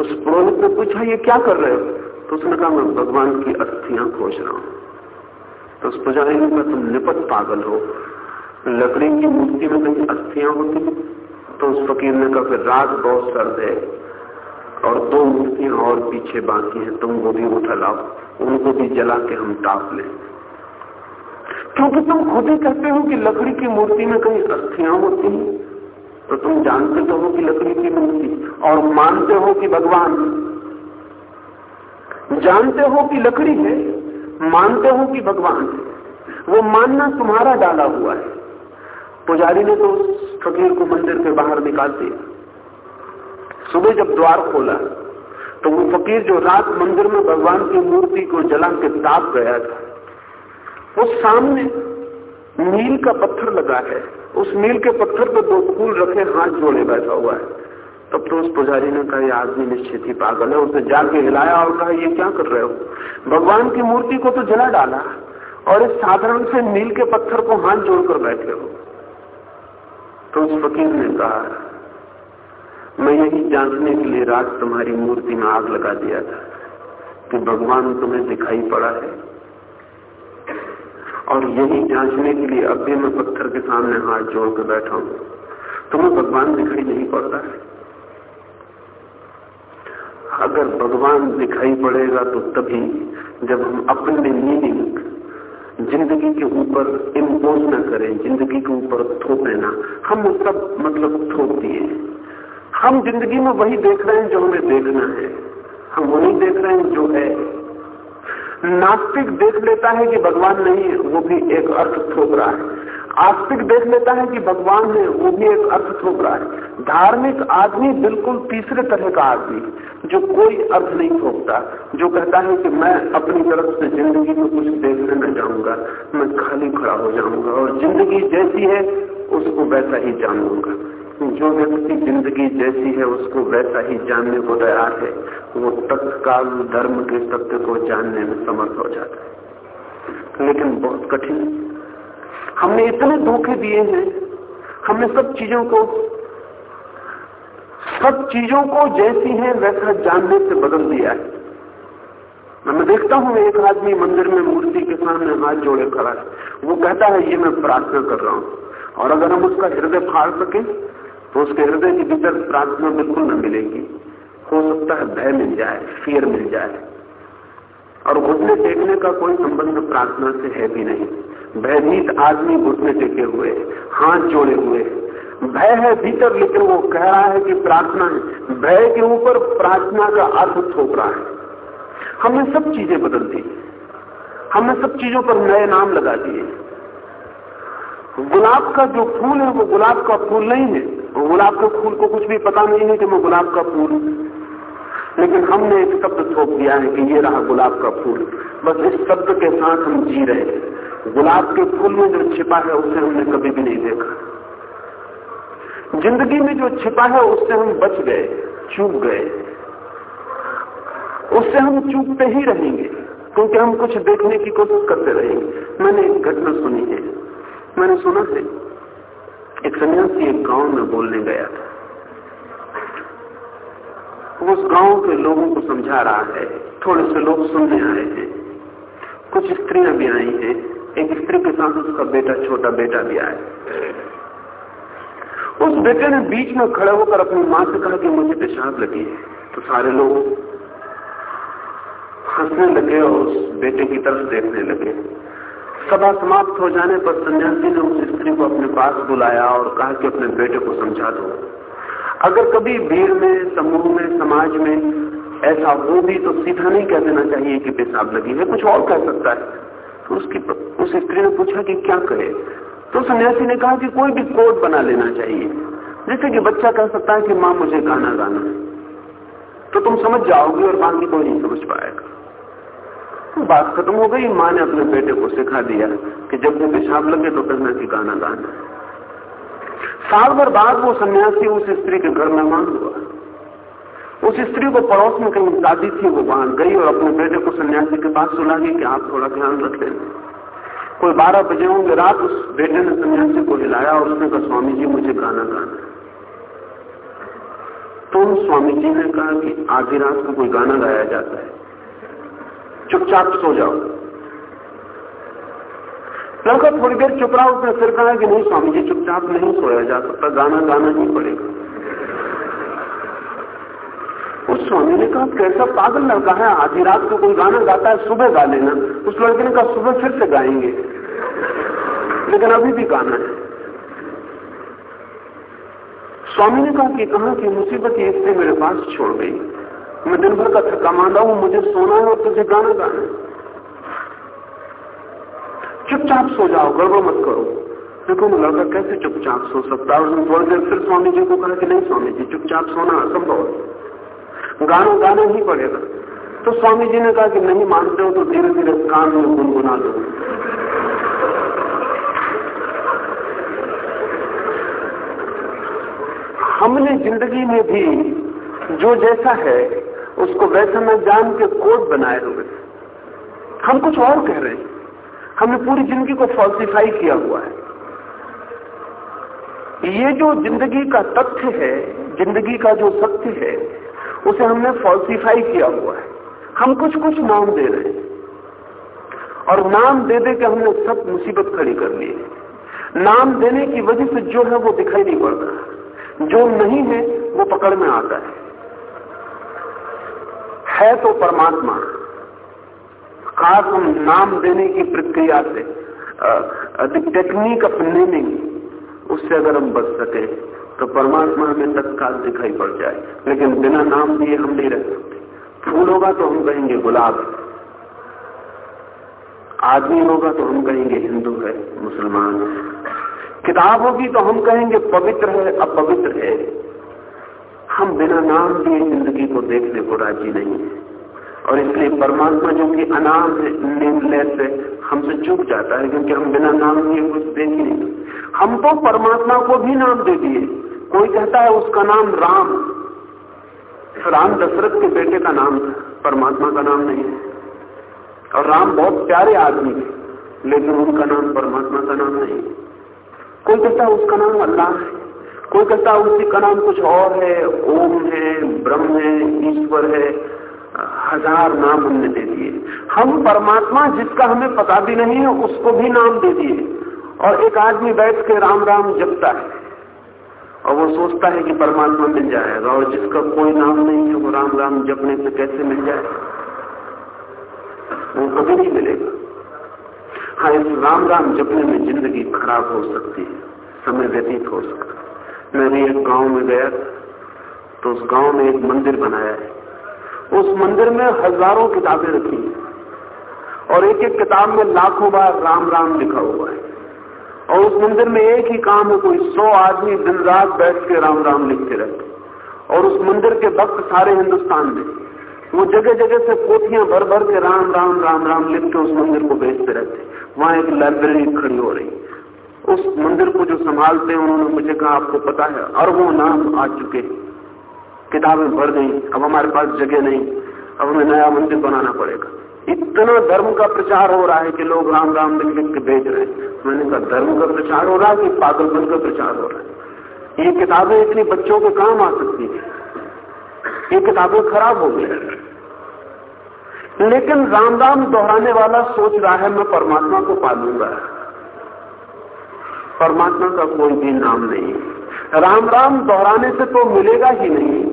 उस पुरोहित ने पूछा, ये क्या कर रहे हो? तो उसने कहा, मैं भगवान की अस्थियाँ खोज रहा हूँ। तो उस पुजारी ने कहा, तुम निपट पागल हो। लकड़ी की मूर्ति में कहीं अस्थियाँ होती तो उस फकीर ने कहा, फिर रात बहुत सर्द है। और दो मूर्तियाँ और पीछे बाकी हैं, तुम वो भी उठा लाओ, उनको भी जला के हम टाप लें। क्योंकि तुम खुद ही कहते हो कि लकड़ी की मूर्ति में कहीं अस्थियाँ होती हैं तो तुम जानते तो हो कि लकड़ी की मूर्ति, और मानते हो कि भगवान। जानते हो कि लकड़ी है, मानते हो कि भगवान है, वो मानना तुम्हारा डाला हुआ है। पुजारी ने तो फकीर को मंदिर के बाहर निकाल दिया। सुबह जब द्वार खोला तो वो फकीर जो रात मंदिर में भगवान की मूर्ति को जला के ताप गया था। वो सामने मील का पत्थर लगा है। उस मील के पत्थर पर दो फूल रखे, हाथ जोड़े बैठा हुआ है। तब तो उस पुजारी ने कहा आदमी निश्चित ही पागल है। उसने जाके हिलाया और कहा, ये क्या कर रहे हो? भगवान की मूर्ति को तो जला डाला और इस साधारण से मील के पत्थर को हाथ जोड़कर बैठे हो। तो उस फकीर ने कहा मैं यही जांचने के लिए रात तुम्हारी मूर्ति में आग लगा दिया था कि भगवान तुम्हें दिखाई पड़ा है। और यही जांचने के लिए अब भी मैं पत्थर के सामने हाथ जोड़ जोड़कर बैठा हूँ। तुम्हें भगवान दिखाई नहीं पड़ता है। अगर भगवान दिखाई पड़ेगा तो तभी जब हम अपने मीनिंग ज़िंदगी के ऊपर इम्पोज न करें, ज़िंदगी के ऊपर थोपे ना। हम सब मतलब थोप दिए हम ज़िंदगी में वही देख रहे हैं जो हमें देखना है। हम वही देख रहे हैं जो है। नास्तिक देख लेता है कि भगवान नहीं है, वो भी एक अर्थ थोप रहा है। आस्तिक देख लेता है कि भगवान है, वो भी एक अर्थ थोप रहा है। धार्मिक आदमी बिल्कुल तीसरे तरह का आदमी जो कोई अर्थ नहीं थोपता, जो कहता है कि मैं अपनी तरफ़ से ज़िंदगी में कुछ देखने न जाऊँगा, मैं खाली खड़ा हो जाऊँगा और ज़िंदगी जैसी है, उसको वैसा ही जानूँगा। जो व्यक्ति ज़िंदगी जैसी है, उसको वैसा ही जानने को तैयार है, वो तत्काल धर्म के सत्य को जानने में समर्थ हो जाता है। लेकिन बहुत कठिन। हमने इतने धोखे दिए हैं, हमने सब चीज़ों को, सब चीज़ों को जैसी है, वैसा जानने से बदल दिया है। मैं देखता हूँ, एक आदमी मंदिर में मूर्ति के सामने हाथ जोड़े खड़ा है। वो कहता है, ये मैं प्रार्थना कर रहा हूँ। और अगर हम उसका हृदय फाड़ सके तो उसके हृदय के भीतर प्रार्थना बिल्कुल न मिलेगी। हो सकता है भय मिल जाए फियर मिल जाए। और घुटने टेकने का कोई संबंध प्रार्थना से है भी नहीं। भयभीत आदमी घुटने टेके हुए, हाथ जोड़े हुए। भय है भीतर, लेकिन वो कह रहा है कि प्रार्थना है। भय के ऊपर प्रार्थना का अर्थ थोप रहा है। हमने सब चीज़ें बदल दी। हमने सब चीज़ों पर नए नाम लगा दिए। गुलाब का जो फूल है, वो गुलाब का फूल नहीं है। गुलाब के फूल को कुछ भी पता नहीं है कि मैं गुलाब का फूल लेकिन हमने एक शब्द थोप दिया है कि ये रहा गुलाब का फूल। बस इस शब्द के साथ हम जी रहे गुलाब के फूल में जो छिपा है, उसे हमने कभी भी नहीं देखा। ज़िंदगी में जो छिपा है, उससे हम बच गए, चूक गए। उससे हम चूकते ही रहेंगे, क्योंकि हम कुछ देखने की कोशिश करते रहेंगे। मैंने एक घटना सुनी है। मैंने सुना है। एक सन्यासी एक गाँव में बोलने गया था। उस गाँव के लोगों को समझा रहा है। थोड़े से लोग सुनने आए हैं। कुछ स्त्रियाँ भी आई हैं। एक स्त्री के साथ उसका बेटा, छोटा बेटा भी आया। उस बेटे ने बीच में खड़े होकर अपनी माँ से कहा कि मुझे पेशाब लगी है। तो सारे लोग हंसने लगे और उस बेटे की तरफ़ देखने लगे। सभा समाप्त हो जाने पर सन्यासी ने उस स्त्री को अपने पास बुलाया और कहा कि अपने बेटे को समझा दो। अगर कभी भीड़ में, समूह में, समाज में ऐसा हो भी तो सीधा नहीं कह देना चाहिए कि पेशाब लगी है। कुछ और कह सकता है। तो उसकी उस स्त्री ने पूछा कि क्या कहे? तो सन्यासी ने कहा कि कोई भी कोड बना लेना चाहिए। जैसे कि बच्चा कह सकता है कि, माँ, मुझे गाना गाना तो तुम समझ जाओगे और बाकी कोई नहीं समझ पाएगा। तो बात खत्म हो गई। माँ ने अपने बेटे को सिखा दिया कि जब भी पेशाब लगे तो कहना कि गाना गाना। साल भर बाद वो सन्यासी उस स्त्री के घर मेहमान हुआ। उस स्त्री को पड़ोस में कहीं दादी थी, वो वहाँ गई और अपने बेटे को सन्यासी के पास गई कि आप थोड़ा ध्यान रख लेना कोई बारह बजे होंगे रात, उस बेटे ने सन्यासी को हिलाया और उसने कहा, स्वामी जी, मुझे गाना गाना। तो स्वामी जी ने कहा कि आधी रात को कोई गाना गाया जाता है। चुपचाप सो जाओ। लड़का थोड़ी देर चुप रहा, उसने फिर कहा कि नहीं स्वामी जी चुपचाप नहीं सोया जा सकता, गाना गाना ही पड़ेगा। उस स्वामी ने कहा, कैसा पागल लड़का है, आधी रात को कोई गाना गाता है, सुबह गा लेना। उस लड़के ने कहा, सुबह फिर से गाएँगे। लेकिन अभी भी गाना है। स्वामी ने कहा कि कहा कि मुसीबत ये से मेरे पास छोड़ गई। मैं दिन भर का थका मांदा हूँ, मुझे सोना है और तुझे गाना गाना चुपचाप सो जाओ, गड़बड़ मत करो। देखो मैं लड़का कैसे चुपचाप सो सकता है? उसने थोड़ी देर फिर स्वामी जी को कहा कि नहीं स्वामी जी, चुपचाप सोना असंभव है। गाना गाना ही पड़ेगा। तो स्वामी जी ने कहा कि नहीं मानते हो तो धीरे धीरे कान में गुनगुना दो। हमने ज़िंदगी में भी जो जैसा है उसको वैसा न जान के कोड बनाए हुए हम कुछ और कह रहे हैं। हमने पूरी ज़िंदगी को फॉल्सिफाई किया हुआ है। ये जो ज़िंदगी का तथ्य है, ज़िंदगी का जो सत्य है, उसे हमने फॉल्सिफाई किया हुआ है। हम कुछ कुछ नाम दे रहे हैं। और नाम दे दे के हमने सब मुसीबत खड़ी कर ली है। नाम देने की वजह से जो है वो दिखाई नहीं पड़ता। जो नहीं है, वो पकड़ में आता है। है तो परमात्मा। खास हम नाम देने की प्रक्रिया से टेक्निक ऑफ़ नेमिंग उससे अगर हम बच सके तो परमात्मा हमें तत्काल दिखाई पड़ जाए। लेकिन बिना नाम दिए हम नहीं रह सकते। फूल होगा तो हम कहेंगे गुलाब आदमी होगा तो हम कहेंगे हिंदू है, मुसलमान है। किताब होगी तो हम कहेंगे पवित्र है, अपवित्र है। हम बिना नाम दिए ज़िंदगी को देखने को राज़ी नहीं और इसलिए परमात्मा जो कि अनाम है नेमलेस है, हमसे चूक जाता है, क्योंकि हम बिना नाम दिए कुछ देख ही नहीं। हम तो परमात्मा को भी नाम दे दिए। कोई कहता है उसका नाम राम। राम दशरथ के बेटे का नाम परमात्मा का नाम नहीं है। और राम बहुत प्यारे आदमी थे लेकिन उनका नाम परमात्मा का नाम नहीं कोई कहता है उसका नाम अल्लाह है। कोई कहता उसी का नाम कुछ और है, ओम है, ब्रह्म है, ईश्वर है, हज़ार नाम हमने दे दिए। हम परमात्मा जिसका हमें पता भी नहीं है, उसको भी नाम दे दिए। और एक आदमी बैठ के राम राम जपता है। और वो सोचता है कि परमात्मा मिल जाएगा, और जिसका कोई नाम नहीं है, वो राम राम जपने से कैसे मिल जाए? वो कभी नहीं मिलेगा। हाँ इस राम राम जपने में ज़िंदगी खराब हो सकती है, समय व्यतीत हो सकता है। मैं भी एक गाँव में गया तो उस गाँव में एक मंदिर बनाया। है उस मंदिर में हज़ारों किताबें रखी और एक एक किताब में लाखों बार राम राम लिखा हुआ है। और उस मंदिर में एक ही काम है, कोई सौ आदमी दिन रात बैठ के राम राम लिखते रहते और उस मंदिर के भक्त सारे हिंदुस्तान में। वो जगह जगह से पोथियाँ भर भर के राम राम राम राम लिख के उस मंदिर को बेचते रहते वहाँ एक लाइब्रेरी खड़ी हो रही उस मंदिर को जो संभालते उन्होंने मुझे कहा, आपको पता है अरबों नाम आ चुके किताबें भर गई, अब हमारे पास जगह नहीं, अब हमें नया मंदिर बनाना पड़ेगा। इतना धर्म का प्रचार हो रहा है कि लोग राम राम लिख लिख के बेच रहे हैं। मैंने कहा, धर्म का प्रचार हो रहा है कि पागलपन का प्रचार हो रहा है? ये किताबें इतनी बच्चों के काम आ सकती है। ये किताबें खराब हो गई। लेकिन राम राम दोहराने वाला सोच रहा है, मैं परमात्मा को पालूँगा। परमात्मा का कोई भी नाम नहीं। राम राम दोहराने से तो मिलेगा ही नहीं।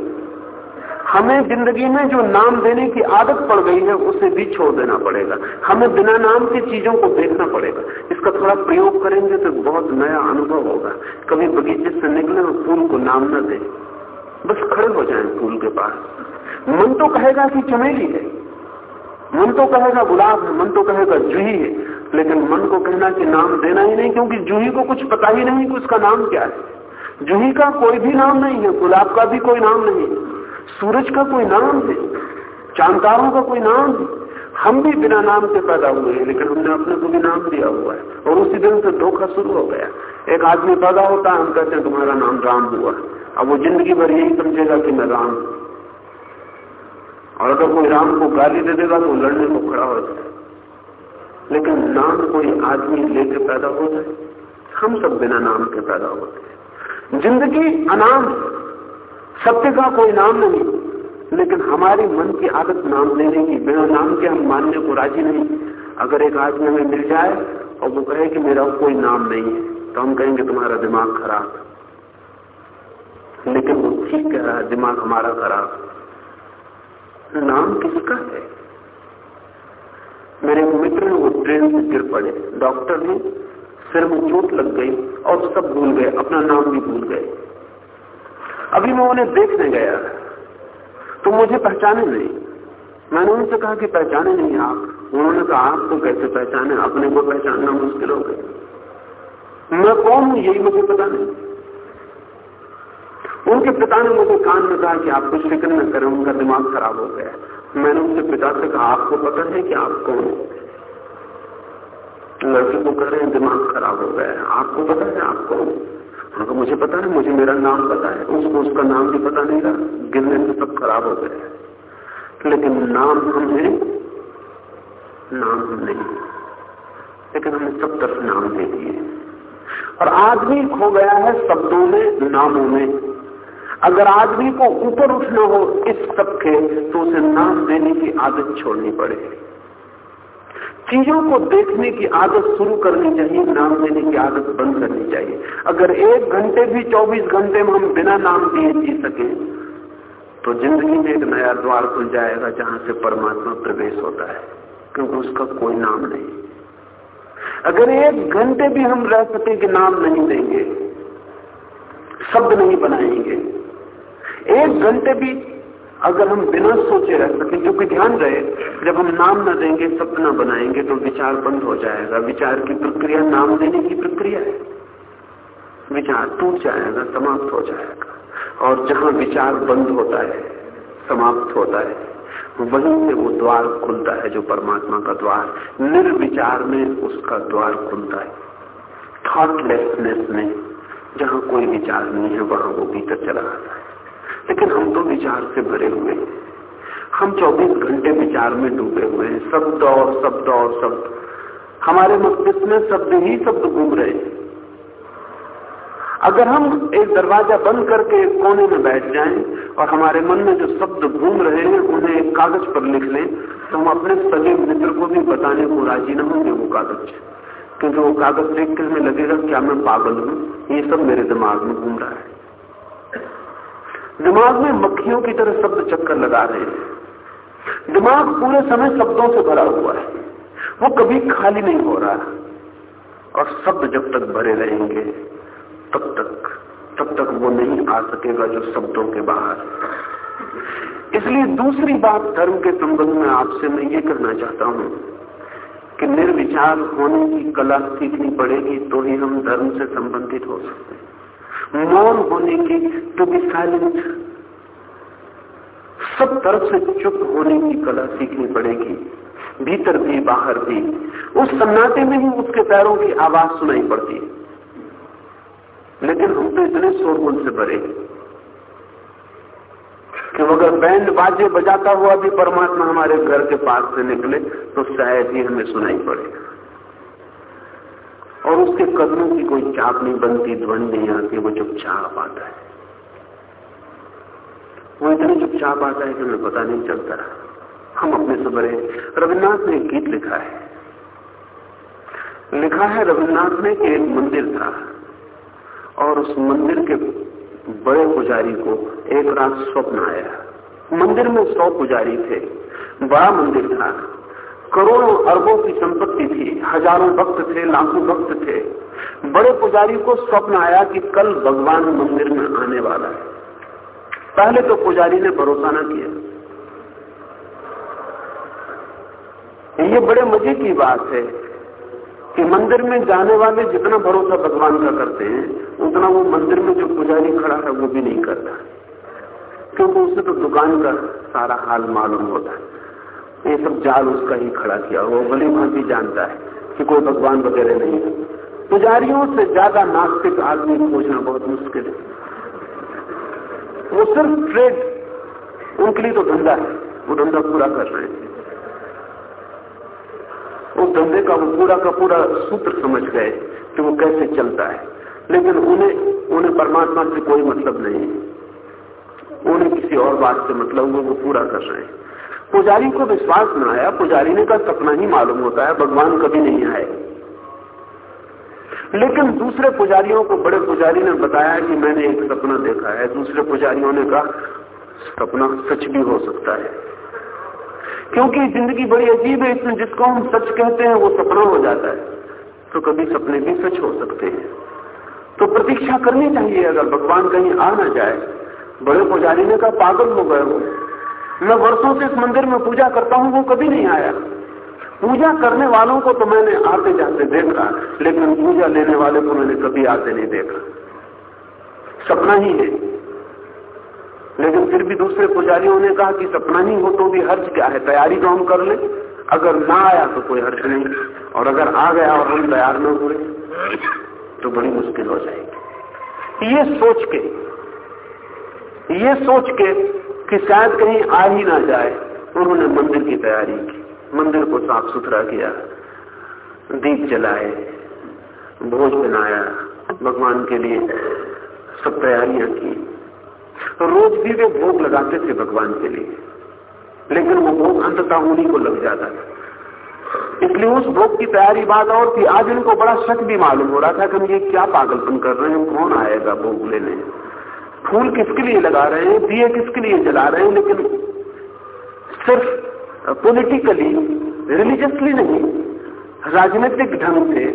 हमें ज़िंदगी में जो नाम देने की आदत पड़ गई है, उसे भी छोड़ देना पड़ेगा। हमें बिना नाम की चीज़ों को देखना पड़ेगा। इसका थोड़ा प्रयोग करेंगे तो बहुत नया अनुभव होगा। कभी बगीचे से निकले और फूल को नाम न दे। बस खड़े हो जाए फूल के पास। मन तो कहेगा कि चमेली है। मन तो कहेगा गुलाब है, मन तो कहेगा जूही है, लेकिन मन को कहना कि नाम देना ही नहीं, क्योंकि जूही को कुछ पता ही नहीं कि उसका नाम क्या है। जूही का कोई भी नाम नहीं है, गुलाब का भी कोई नाम नहीं है सूरज का कोई नाम है चांदारों का कोई नाम है। हम भी बिना नाम के पैदा हुए हैं, लेकिन हमने अपने को भी नाम दिया हुआ है। और उसी दिन से धोखा शुरू हो गया। एक आदमी पैदा होता है, हम कहते हैं, तुम्हारा नाम राम हुआ। अब वो ज़िंदगी भर यही समझेगा कि मैं राम और अगर कोई राम को गाली दे देगा तो लड़ने को खड़ा हो जाए लेकिन नाम कोई आदमी लेके पैदा हो जाए, हम सब बिना नाम के पैदा होते हैं। ज़िंदगी अनाम, सत्य का कोई नाम नहीं, लेकिन हमारी मन की आदत नाम लेने की, बिना नाम के हम मानने को राज़ी नहीं। अगर एक आदमी हमें मिल जाए और वो कहे कि मेरा कोई नाम नहीं है तो हम कहेंगे तुम्हारा दिमाग खराब लेकिन वो ठीक कह रहा है, दिमाग हमारा खराब नाम किसका है। मेरे मित्र ने वो ट्रेन से गिर पड़े। डॉक्टर ने सिर में चोट लग गई और सब भूल गए, अपना नाम भी भूल गए। अभी मैं उन्हें देखने गया। तो मुझे पहचाने नहीं। मैंने उनसे कहा कि पहचाने नहीं आप। उन्होंने कहा आपको कैसे पहचाने? अपने को पहचानना मुश्किल हो गया। मैं कौन हूँ, यही मुझे पता नहीं। उनके पिता ने मुझे कान में कहा कि आप कुछ फ़िक्र न करें, उनका दिमाग खराब हो गया। मैंने उनके पिता से कहा, आपको पता है कि आप कौन लड़के को कह रहे हैं, दिमाग खराब हो गया है। आपको पता है आप कौन उनको मुझे पता है मुझे मेरा नाम पता है। उसको उसका नाम भी पता नहीं रहा गिरने से सब खराब हो गया लेकिन नाम हम हैं, नाम हम नहीं। लेकिन हमने सब तरफ़ नाम दे दिए। और आदमी खो गया है शब्दों में, नामों में। अगर आदमी को ऊपर उठना हो इस सबके तो उसे नाम देने की आदत छोड़नी पड़ेगी चीज़ों को देखने की आदत शुरू करनी चाहिए, नाम देने की आदत बंद करनी चाहिए। अगर एक घंटे भी 24 घंटे में हम बिना नाम दिए जी सके तो ज़िंदगी में एक नया द्वार खुल जाएगा जहाँ से परमात्मा प्रवेश होता है, क्योंकि उसका कोई नाम नहीं। अगर एक घंटे भी हम रह सके कि नाम नहीं देंगे, शब्द नहीं बनाएँगे एक घंटे भी अगर हम बिना सोचे रह सके क्योंकि ध्यान रहे, जब हम नाम न देंगे, सपना बनाएँगे तो विचार बंद हो जाएगा। विचार की प्रक्रिया, नाम देने की प्रक्रिया है। विचार टूट जाएगा, समाप्त हो जाएगा। और जहाँ विचार बंद होता है, समाप्त होता है, वहीं से वो द्वार खुलता है, जो परमात्मा का द्वार। निर्विचार में उसका द्वार खुलता है। थॉटलेसनेस में, जहाँ कोई विचार नहीं है, वहाँ वो भीतर चला आता है। लेकिन हम तो विचार से भरे हुए हैं। हम 24 घंटे विचार में डूबे हुए हैं। शब्द और शब्द और शब्द। हमारे मस्तिष्क में शब्द ही शब्द घूम रहे हैं। अगर हम एक दरवाज़ा बंद करके एक कोने में बैठ जाएँ और हमारे मन में जो शब्द घूम रहे हैं, उन्हें एक कागज़ पर लिख लें तो हम अपने सगे मित्र को भी बताने को राज़ी न होंगे वो कागज़। क्योंकि वो कागज़ देख कर हमें लगेगा, क्या मैं पागल हूँ? ये सब मेरे दिमाग में घूम रहा है। दिमाग में मक्खियों की तरह शब्द चक्कर लगा रहे हैं। दिमाग पूरे समय शब्दों से भरा हुआ है। वो कभी खाली नहीं हो रहा। और शब्द जब तक भरे रहेंगे, तब तक तब तक वो नहीं आ सकेगा जो शब्दों के बाहर इसलिए दूसरी बात धर्म के संबंध में आपसे मैं ये करना चाहता हूँ कि निर्विचार होने की कला सीखनी पड़ेगी तो ही हम धर्म से संबंधित हो सकते हैं। मौन होने की टू बी साइलेंट सब तरफ़ से चुप होने की कला सीखनी पड़ेगी। भीतर भी, बाहर भी। उस सन्नाटे में ही उसके पैरों की आवाज़ सुनाई पड़ती है। लेकिन हम तो इतने शोरगुल से भरे कि अगर बैंड बाजे बजाता हुआ भी परमात्मा हमारे घर के पास से निकले तो शायद ही हमें सुनाई पड़ेगा और उसके कदमों की कोई चाप नहीं बनती, ध्वनि नहीं आती, वो चुपचाप आता है। वो इतने चुपचाप आता है कि हमें पता नहीं चलता हम अपने से बड़े रविन्द्रनाथ ने गीत लिखा है। लिखा है रविन्द्रनाथ ने कि एक मंदिर था और उस मंदिर के बड़े पुजारी को एक रात स्वप्न आया। मंदिर में सौ पुजारी थे, बड़ा मंदिर था। करोड़ों अरबों की संपत्ति थी, हज़ारों भक्त थे, लाखों भक्त थे। बड़े पुजारी को स्वप्न आया कि कल भगवान मंदिर में आने वाला है। पहले तो पुजारी ने भरोसा न किया। ये बड़े मज़े की बात है कि मंदिर में जाने वाले जितना भरोसा भगवान का करते हैं, उतना वो मंदिर में जो पुजारी खड़ा है, वो भी नहीं करता। क्योंकि उसे तो दुकान का सारा हाल मालूम होता है। ये सब जाल उसका ही खड़ा किया वो भली भांति जानता है कि कोई भगवान वगैरह नहीं है। पुजारियों से ज़्यादा नास्तिक आदमी खोजना बहुत मुश्किल है। वो सिर्फ़ ट्रेड उनके लिए तो धंधा है। वो धंधा पूरा कर रहे हैं। उस धंधे का वो पूरा का पूरा सूत्र समझ गए कि वो कैसे चलता है। लेकिन उन्हें उन्हें परमात्मा से कोई मतलब नहीं है। उन्हें किसी और बात से मतलब वो वो पूरा कर रहे हैं। पुजारी को विश्वास न आया, पुजारी ने का सपना ही मालूम होता है, भगवान कभी नहीं आए। लेकिन दूसरे पुजारियों को, बड़े पुजारी ने बताया कि मैंने एक सपना देखा है। दूसरे पुजारियों ने कहा, सपना सच भी हो सकता है। क्योंकि ज़िंदगी बड़ी अजीब है, इसमें जिसको हम सच कहते हैं, वो सपना हो जाता है। तो कभी सपने भी सच हो सकते हैं। तो प्रतीक्षा करनी चाहिए, अगर भगवान कहीं आ ना जाए। बड़े पुजारी ने कहा, पागल हो गए मैं वर्षों से इस मंदिर में पूजा करता हूँ, वो कभी नहीं आया। पूजा करने वालों को तो मैंने आते जाते देखा, लेकिन पूजा लेने वाले को मैंने कभी आते नहीं देखा। सपना ही है। लेकिन फिर भी दूसरे पुजारियों ने कहा कि सपना ही हो तो भी हर्ज क्या है, तैयारी तो हम कर ले। अगर ना आया तो कोई हर्ज नहीं। और अगर आ गया और हम तैयार न हुए तो बड़ी मुश्किल हो जाएगी। ये सोच के, ये सोच के कि शायद कहीं आ ही ना जाए। उन्होंने मंदिर की तैयारी की। मंदिर को साफ़ सुथरा किया। दीप जलाए। भोज बनाया। भगवान के लिए सब तैयारियाँ की। रोज भी वे भोग लगाते थे भगवान के लिए। लेकिन वो भोग अंततः उन्हीं को लग जाता था। इसलिए उस भोग की तैयारी बात और थी। आज इनको बड़ा शक भी मालूम हो रहा था कि हम ये क्या पागलपन कर रहे हैं। कौन आएगा भोग लेने? फूल किसके लिए लगा रहे हैं? दिए किसके लिए जला रहे हैं? लेकिन सिर्फ़ पॉलिटिकली रिलीजियसली नहीं, राजनीतिक ढंग से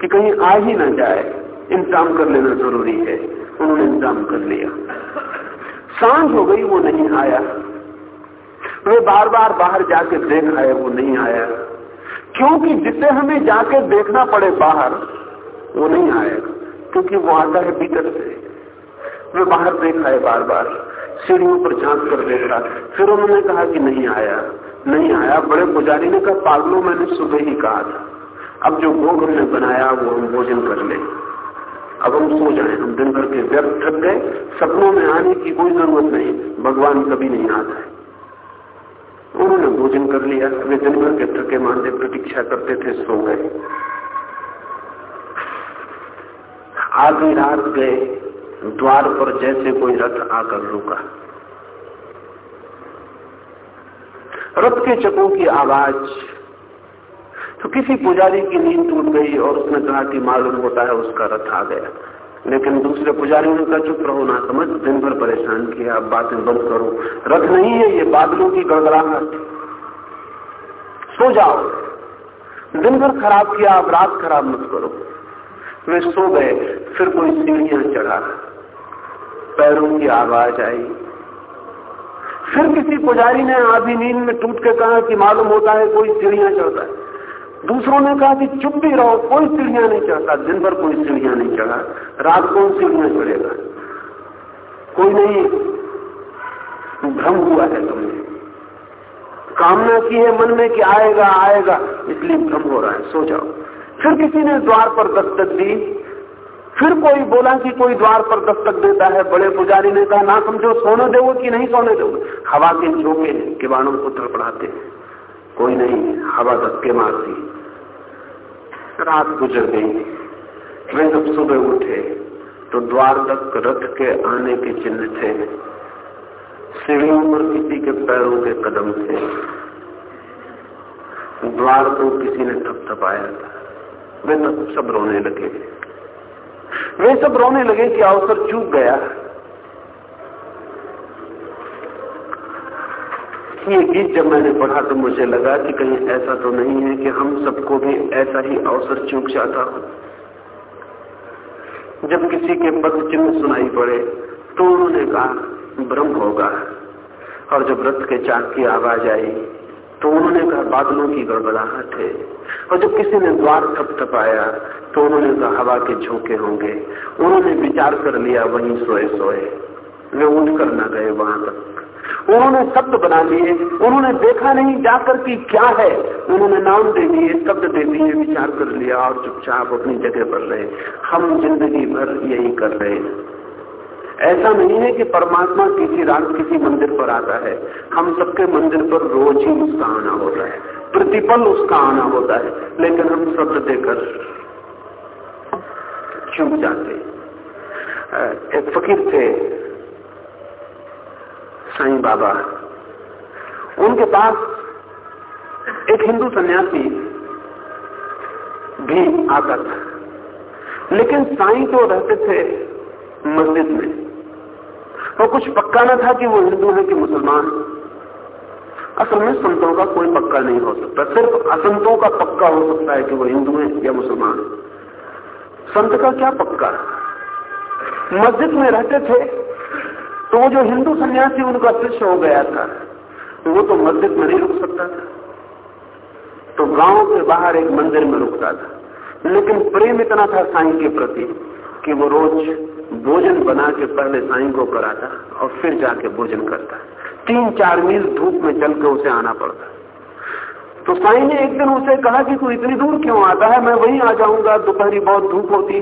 कि कहीं आ ही ना जाए, इंतज़ाम कर लेना ज़रूरी है। उन्होंने इंतज़ाम कर लिया। साँझ हो गई, वो नहीं आया। वे बार बार बाहर जाके देख आए वो नहीं आया। क्योंकि जिसे हमें जाके देखना पड़े बाहर, वो नहीं आएगा, क्योंकि वो आता है भीतर से। वे बाहर देख आए बार बार सीढ़ियों पर झाँक कर देखा फिर उन्होंने कहा कि नहीं आया। नहीं आया। बड़े पुजारी ने कहा, पागलों, मैंने सुबह ही कहा था। अब जो भोग हमने बनाया, वो हम भोजन कर ले। अब हम सो जाए। हम दिन भर के व्यर्थ थक गए। सपनों में आने की कोई ज़रूरत नहीं। भगवान कभी नहीं आता है। उन्होंने भोजन कर लिया। वे दिन भर के थके मानते प्रतीक्षा करते थे, सो गए। आधी रात गए। द्वार पर जैसे कोई रथ आकर रुका। रथ के चकों की आवाज़ तो किसी पुजारी की नींद टूट गई और उसने कहा कि मालूम होता है उसका रथ आ गया। लेकिन दूसरे पुजारियों ने कहा, चुप रहो ना, समझ, दिन भर परेशान किया, अब बातें बंद करो। रथ नहीं है, ये बादलों की गड़गड़ाहट। सो जाओ। दिन भर खराब किया आप रात खराब मत करो। वे सो गए, फिर कोई सीढ़ियाँ चढ़ा। पैरों की आवाज़ आई। फिर किसी पुजारी ने आधी नींद में टूट के कहा कि मालूम होता है कोई चिड़िया चढ़ता है। दूसरों ने कहा कि चुप भी रहो, कोई सीढ़ियाँ नहीं चढ़ता, दिन भर कोई चिड़िया नहीं चढ़ा, रात कौन चिड़िया चढ़ेगा। कोई नहीं, भ्रम हुआ है तुमने। कामना की है, मन में कि आएगा आएगा, इसलिए भ्रम हो रहा है, सो जाओ। फिर किसी ने द्वार पर दस्तक दी फिर कोई बोला कि कोई द्वार पर दस्तक देता है, बड़े पुजारी ने कहा ना समझो सोने दो कि नहीं सोने दो हवा के झोंके किवाणों को तड़पड़ाते कोई नहीं, हवा धक्के मारती। रात गुजर गई। वे जब सुबह उठे तो द्वार तक रथ के आने के चिन्ह थे। सीढ़ियों पर किसी के पैरों के कदम थे। द्वार को किसी ने थपथपाया। था वे तब सब रोने लगे। वे सब रोने लगे कि अवसर चूक गया। ये गीत जब मैंने पढ़ा तो मुझे लगा कि कहीं ऐसा तो नहीं है कि हम सबको भी ऐसा ही अवसर चूक जाता हो। जब किसी के पद चिन्ह सुनाई पड़े तो उन्होंने कहा, ब्रह्म होगा। और जब रथ के चाक की आवाज़ आई तो उन्होंने कहा, बादलों की गड़बड़ाहट है। और जब किसी ने द्वार थपथपाया तो उन्होंने कहा, हवा के झोंके होंगे। उन्होंने विचार कर लिया, वहीं सोए सोए। वे उठ कर न गए वहाँ तक। उन्होंने शब्द बना लिए। उन्होंने देखा नहीं जाकर कि क्या है। उन्होंने नाम दे दिए, शब्द दे दिए, विचार कर लिया और चुपचाप अपनी जगह पर रहे। हम ज़िंदगी भर यही कर रहे हैं। ऐसा नहीं है कि परमात्मा किसी रात किसी मंदिर पर आता है। हम सबके मंदिर पर रोज ही उसका आना होता है। प्रतिपल उसका आना होता है। लेकिन हम शब्द देकर चुप जाते एक फकीर थे, साईं बाबा। उनके पास एक हिंदू सन्यासी भी आता था। लेकिन साईं तो रहते थे मस्जिद में। तो कुछ पक्का न था कि वो हिंदू है कि मुसलमान असल में संतों का कोई पक्का नहीं हो सकता। सिर्फ़ असंतों का पक्का हो सकता है कि वो हिंदू है या मुसलमान संत का क्या पक्का? मस्जिद में रहते थे तो वो जो हिंदू सन्यासी उनका शिष्य हो गया था, वो तो मस्जिद में नहीं रुक सकता था। तो गाँव के बाहर एक मंदिर में रुकता था। लेकिन प्रेम इतना था साईं के प्रति कि वो रोज भोजन बना के पहले साई को कराता और फिर जाके भोजन करता। तीन चार मील धूप में चल के उसे आना पड़ता। तो साईं ने एक दिन उसे कहा कि तू इतनी दूर क्यों आता है? मैं वहीं आ जाऊँगा, दोपहरी बहुत धूप होती।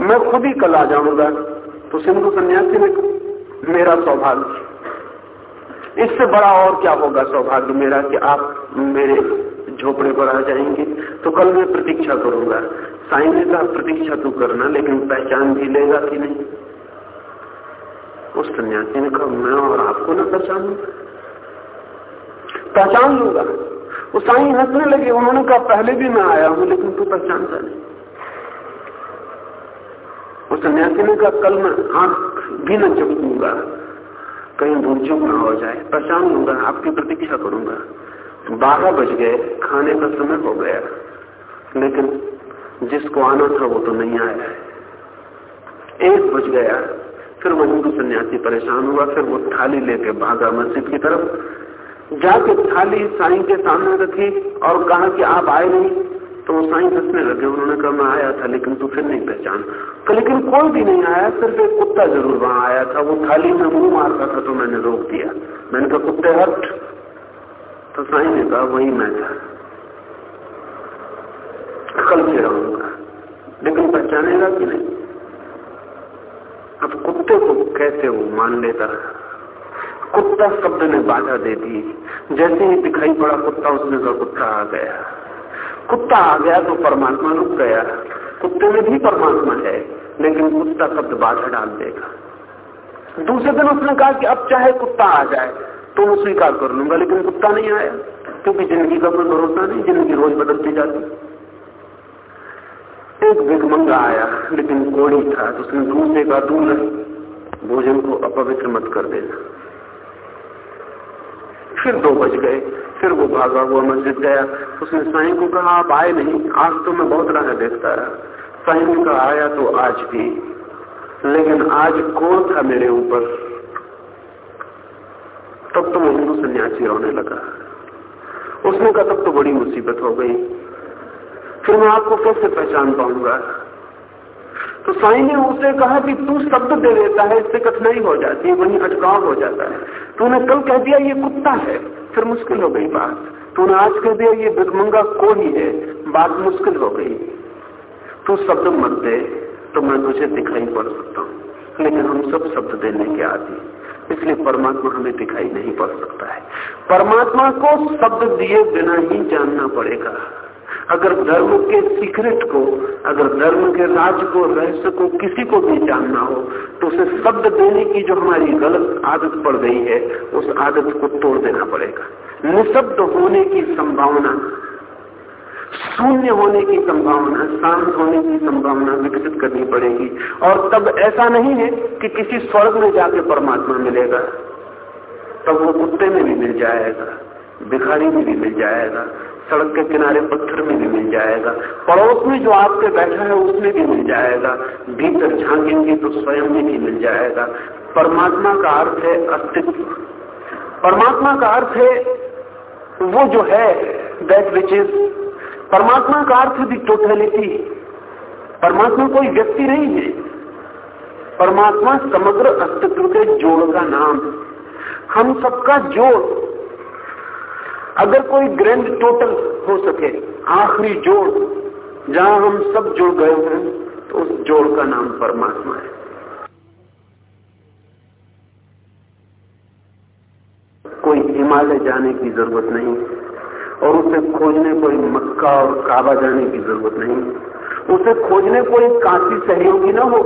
मैं खुद ही कल आ जाऊँगा। तो सिंधु सन्यासी ने मेरा सौभाग्य। इससे बड़ा और क्या होगा सौभाग्य मेरा कि आप मेरे झोपड़े पर आ जाएँगे। तो कल मैं प्रतीक्षा करूँगा साई ने कहा प्रतीक्षा तू करना, लेकिन पहचान भी लेगा कि नहीं? उस सन्यासी ने कहा, मैं और आपको ना पहचान। पहचान लूँगा। वो साई हंसने लगे, उन्होंने कहा, पहले भी मैं आया हूँ, लेकिन तू पहचानता नहीं। उस सन्यासी ने कहा, कल मैं आँख भी न चुकूँगा कहीं भूल ना हो जाए, पहचान लूँगा, आपकी प्रतीक्षा करूँगा। बारह बज गए, खाने का समय हो गया, लेकिन जिसको आना था वो तो नहीं आया। एक बज गया, फिर वो हिंदू सन्यासी परेशान हुआ, फिर वो थाली लेके भागा मस्जिद की तरफ़। जाके थाली साईं के सामने रखी और कहा कि आप आए नहीं। तो वो साईं हंसने लगे, उन्होंने कहा, मैं आया था, लेकिन तू फिर नहीं पहचान। लेकिन कोई भी नहीं आया, सिर्फ़ एक कुत्ता ज़रूर वहाँ आया था। वो थाली में मुँह मारता था तो मैंने रोक दिया। मैंने कहा, कुत्ते हट। तो साईं ने कहा, वही मैं था। कल से रहूँगा लेकिन पहचानेगा कि नहीं। अब कुत्ते को कैसे वो मान लेता कुत्ता शब्द ने बाधा दे दी। जैसे ही दिखाई पड़ा कुत्ता उसने कहा कुत्ता आ गया। कुत्ता आ गया तो परमात्मा रुक गया। कुत्ते में भी परमात्मा है, लेकिन कुत्ता शब्द बाधा डाल देगा। दूसरे दिन उसने कहा कि अब चाहे कुत्ता आ जाए तो मैं स्वीकार कर लूँगा, लेकिन कुत्ता नहीं आया, क्योंकि ज़िंदगी का कोई भरोसा नहीं, ज़िंदगी रोज बदलती जाती। एक भिकमंगा आया, लेकिन कोड़ी था तो उसने दूसरे का दूर भोजन को अपवित्र मत कर देना। फिर दो बज गए, फिर वो भागा हुआ मस्जिद गया। उसने साईं को कहा, आप आए नहीं, आज तो मैं बहुत राह देखता रहा। साईं ने कहा, आया तो आज भी, लेकिन आज कौन था मेरे ऊपर? तब तो वो हिंदू सन्यासी रोने लगा। उसने कहा, तब तो बड़ी मुसीबत हो गई। फिर मैं आपको कैसे पहचान पाऊँगा तो साई ने उसे कहा कि तू शब्द दे देता है, इससे कठिनाई हो जाती है, वहीं अटकाव हो जाता है। तूने कल कह दिया, ये कुत्ता है, फिर मुश्किल हो गई बात। तूने आज कह दिया, ये भिकमंगा को ही है बात मुश्किल हो गई। तू शब्द मत दे तो मैं तुझे दिखाई पड़ सकता हूँ। लेकिन हम सब शब्द देने के आदि इसलिए परमात्मा हमें दिखाई नहीं पड़ सकता है। परमात्मा को शब्द दिए बिना ही जानना पड़ेगा। अगर धर्म के सीक्रेट को, अगर धर्म के राज को, रहस्य को किसी को भी जानना हो तो उसे शब्द देने की जो हमारी गलत आदत पड़ गई है, उस आदत को तोड़ देना पड़ेगा। निशब्द होने की संभावना, शून्य होने की संभावना, शांत होने की संभावना विकसित करनी पड़ेगी। और तब ऐसा नहीं है कि किसी स्वर्ग में जाके परमात्मा मिलेगा, तब वो कुत्ते में भी मिल जाएगा, भिखारी में भी मिल जाएगा सड़क के किनारे पत्थर में भी मिल जाएगा। पड़ोस में जो आपके बैठा है, उसमें भी मिल जाएगा। भीतर झांकेंगे तो स्वयं में भी मिल जाएगा। परमात्मा का अर्थ है अस्तित्व। परमात्मा का अर्थ है वो जो है दैट विच इज़ परमात्मा का अर्थ दी टोटलिटी परमात्मा कोई व्यक्ति नहीं है। परमात्मा समग्र अस्तित्व के जोड़ का नाम। हम सबका जोड़ अगर कोई ग्रैंड टोटल हो सके, आखिरी जोड़, जहाँ हम सब जुड़ गए हैं तो उस जोड़ का नाम परमात्मा है। कोई हिमालय जाने की ज़रूरत नहीं, और उसे खोजने कोई मक्का और काबा जाने की ज़रूरत नहीं। उसे खोजने कोई काशी सहयोगी ना हो।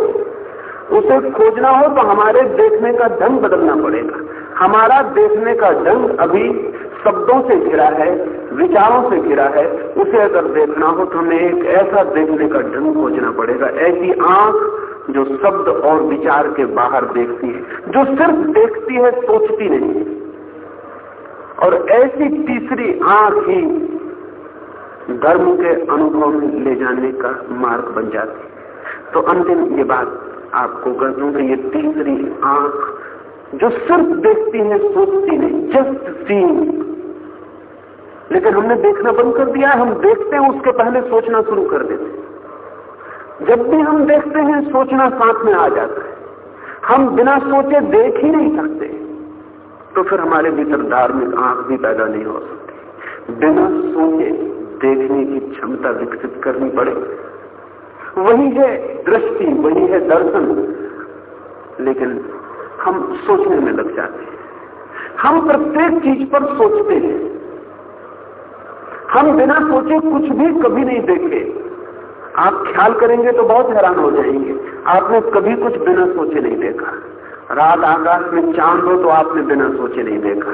उसे खोजना हो तो हमारे देखने का ढंग बदलना पड़ेगा। हमारा देखने का ढंग अभी शब्दों से घिरा है, विचारों से घिरा है, उसे अगर देखना हो तो हमें एक ऐसा देखने का ढंग खोजना पड़ेगा, ऐसी आँख जो शब्द और विचार के बाहर देखती है, जो सिर्फ़ देखती है, सोचती नहीं और ऐसी तीसरी आँख ही धर्म के अनुभव में ले जाने का मार्ग बन जाती है। तो अंतिम ये बात आपको कर दूँ कि ये तीसरी आँख जो सिर्फ़ देखती है, सोचती नहीं जस्ट सीन लेकिन हमने देखना बंद कर दिया हम देखते हैं, उसके पहले सोचना शुरू कर देते जब भी हम देखते हैं, सोचना साथ में आ जाता है। हम बिना सोचे देख ही नहीं सकते। तो फिर हमारे भीतर धार्मिक आँख भी पैदा नहीं हो सकती। बिना सोचे देखने की क्षमता विकसित करनी पड़े। वही है दृष्टि, वही है दर्शन। लेकिन हम सोचने में लग जाते हैं। हम प्रत्येक चीज़ पर सोचते हैं। हम बिना सोचे कुछ भी कभी नहीं देखे। आप ख्याल करेंगे तो बहुत हैरान हो जाएँगे। आपने कभी कुछ बिना सोचे नहीं देखा। रात आकाश में चाँद हो तो आपने बिना सोचे नहीं देखा।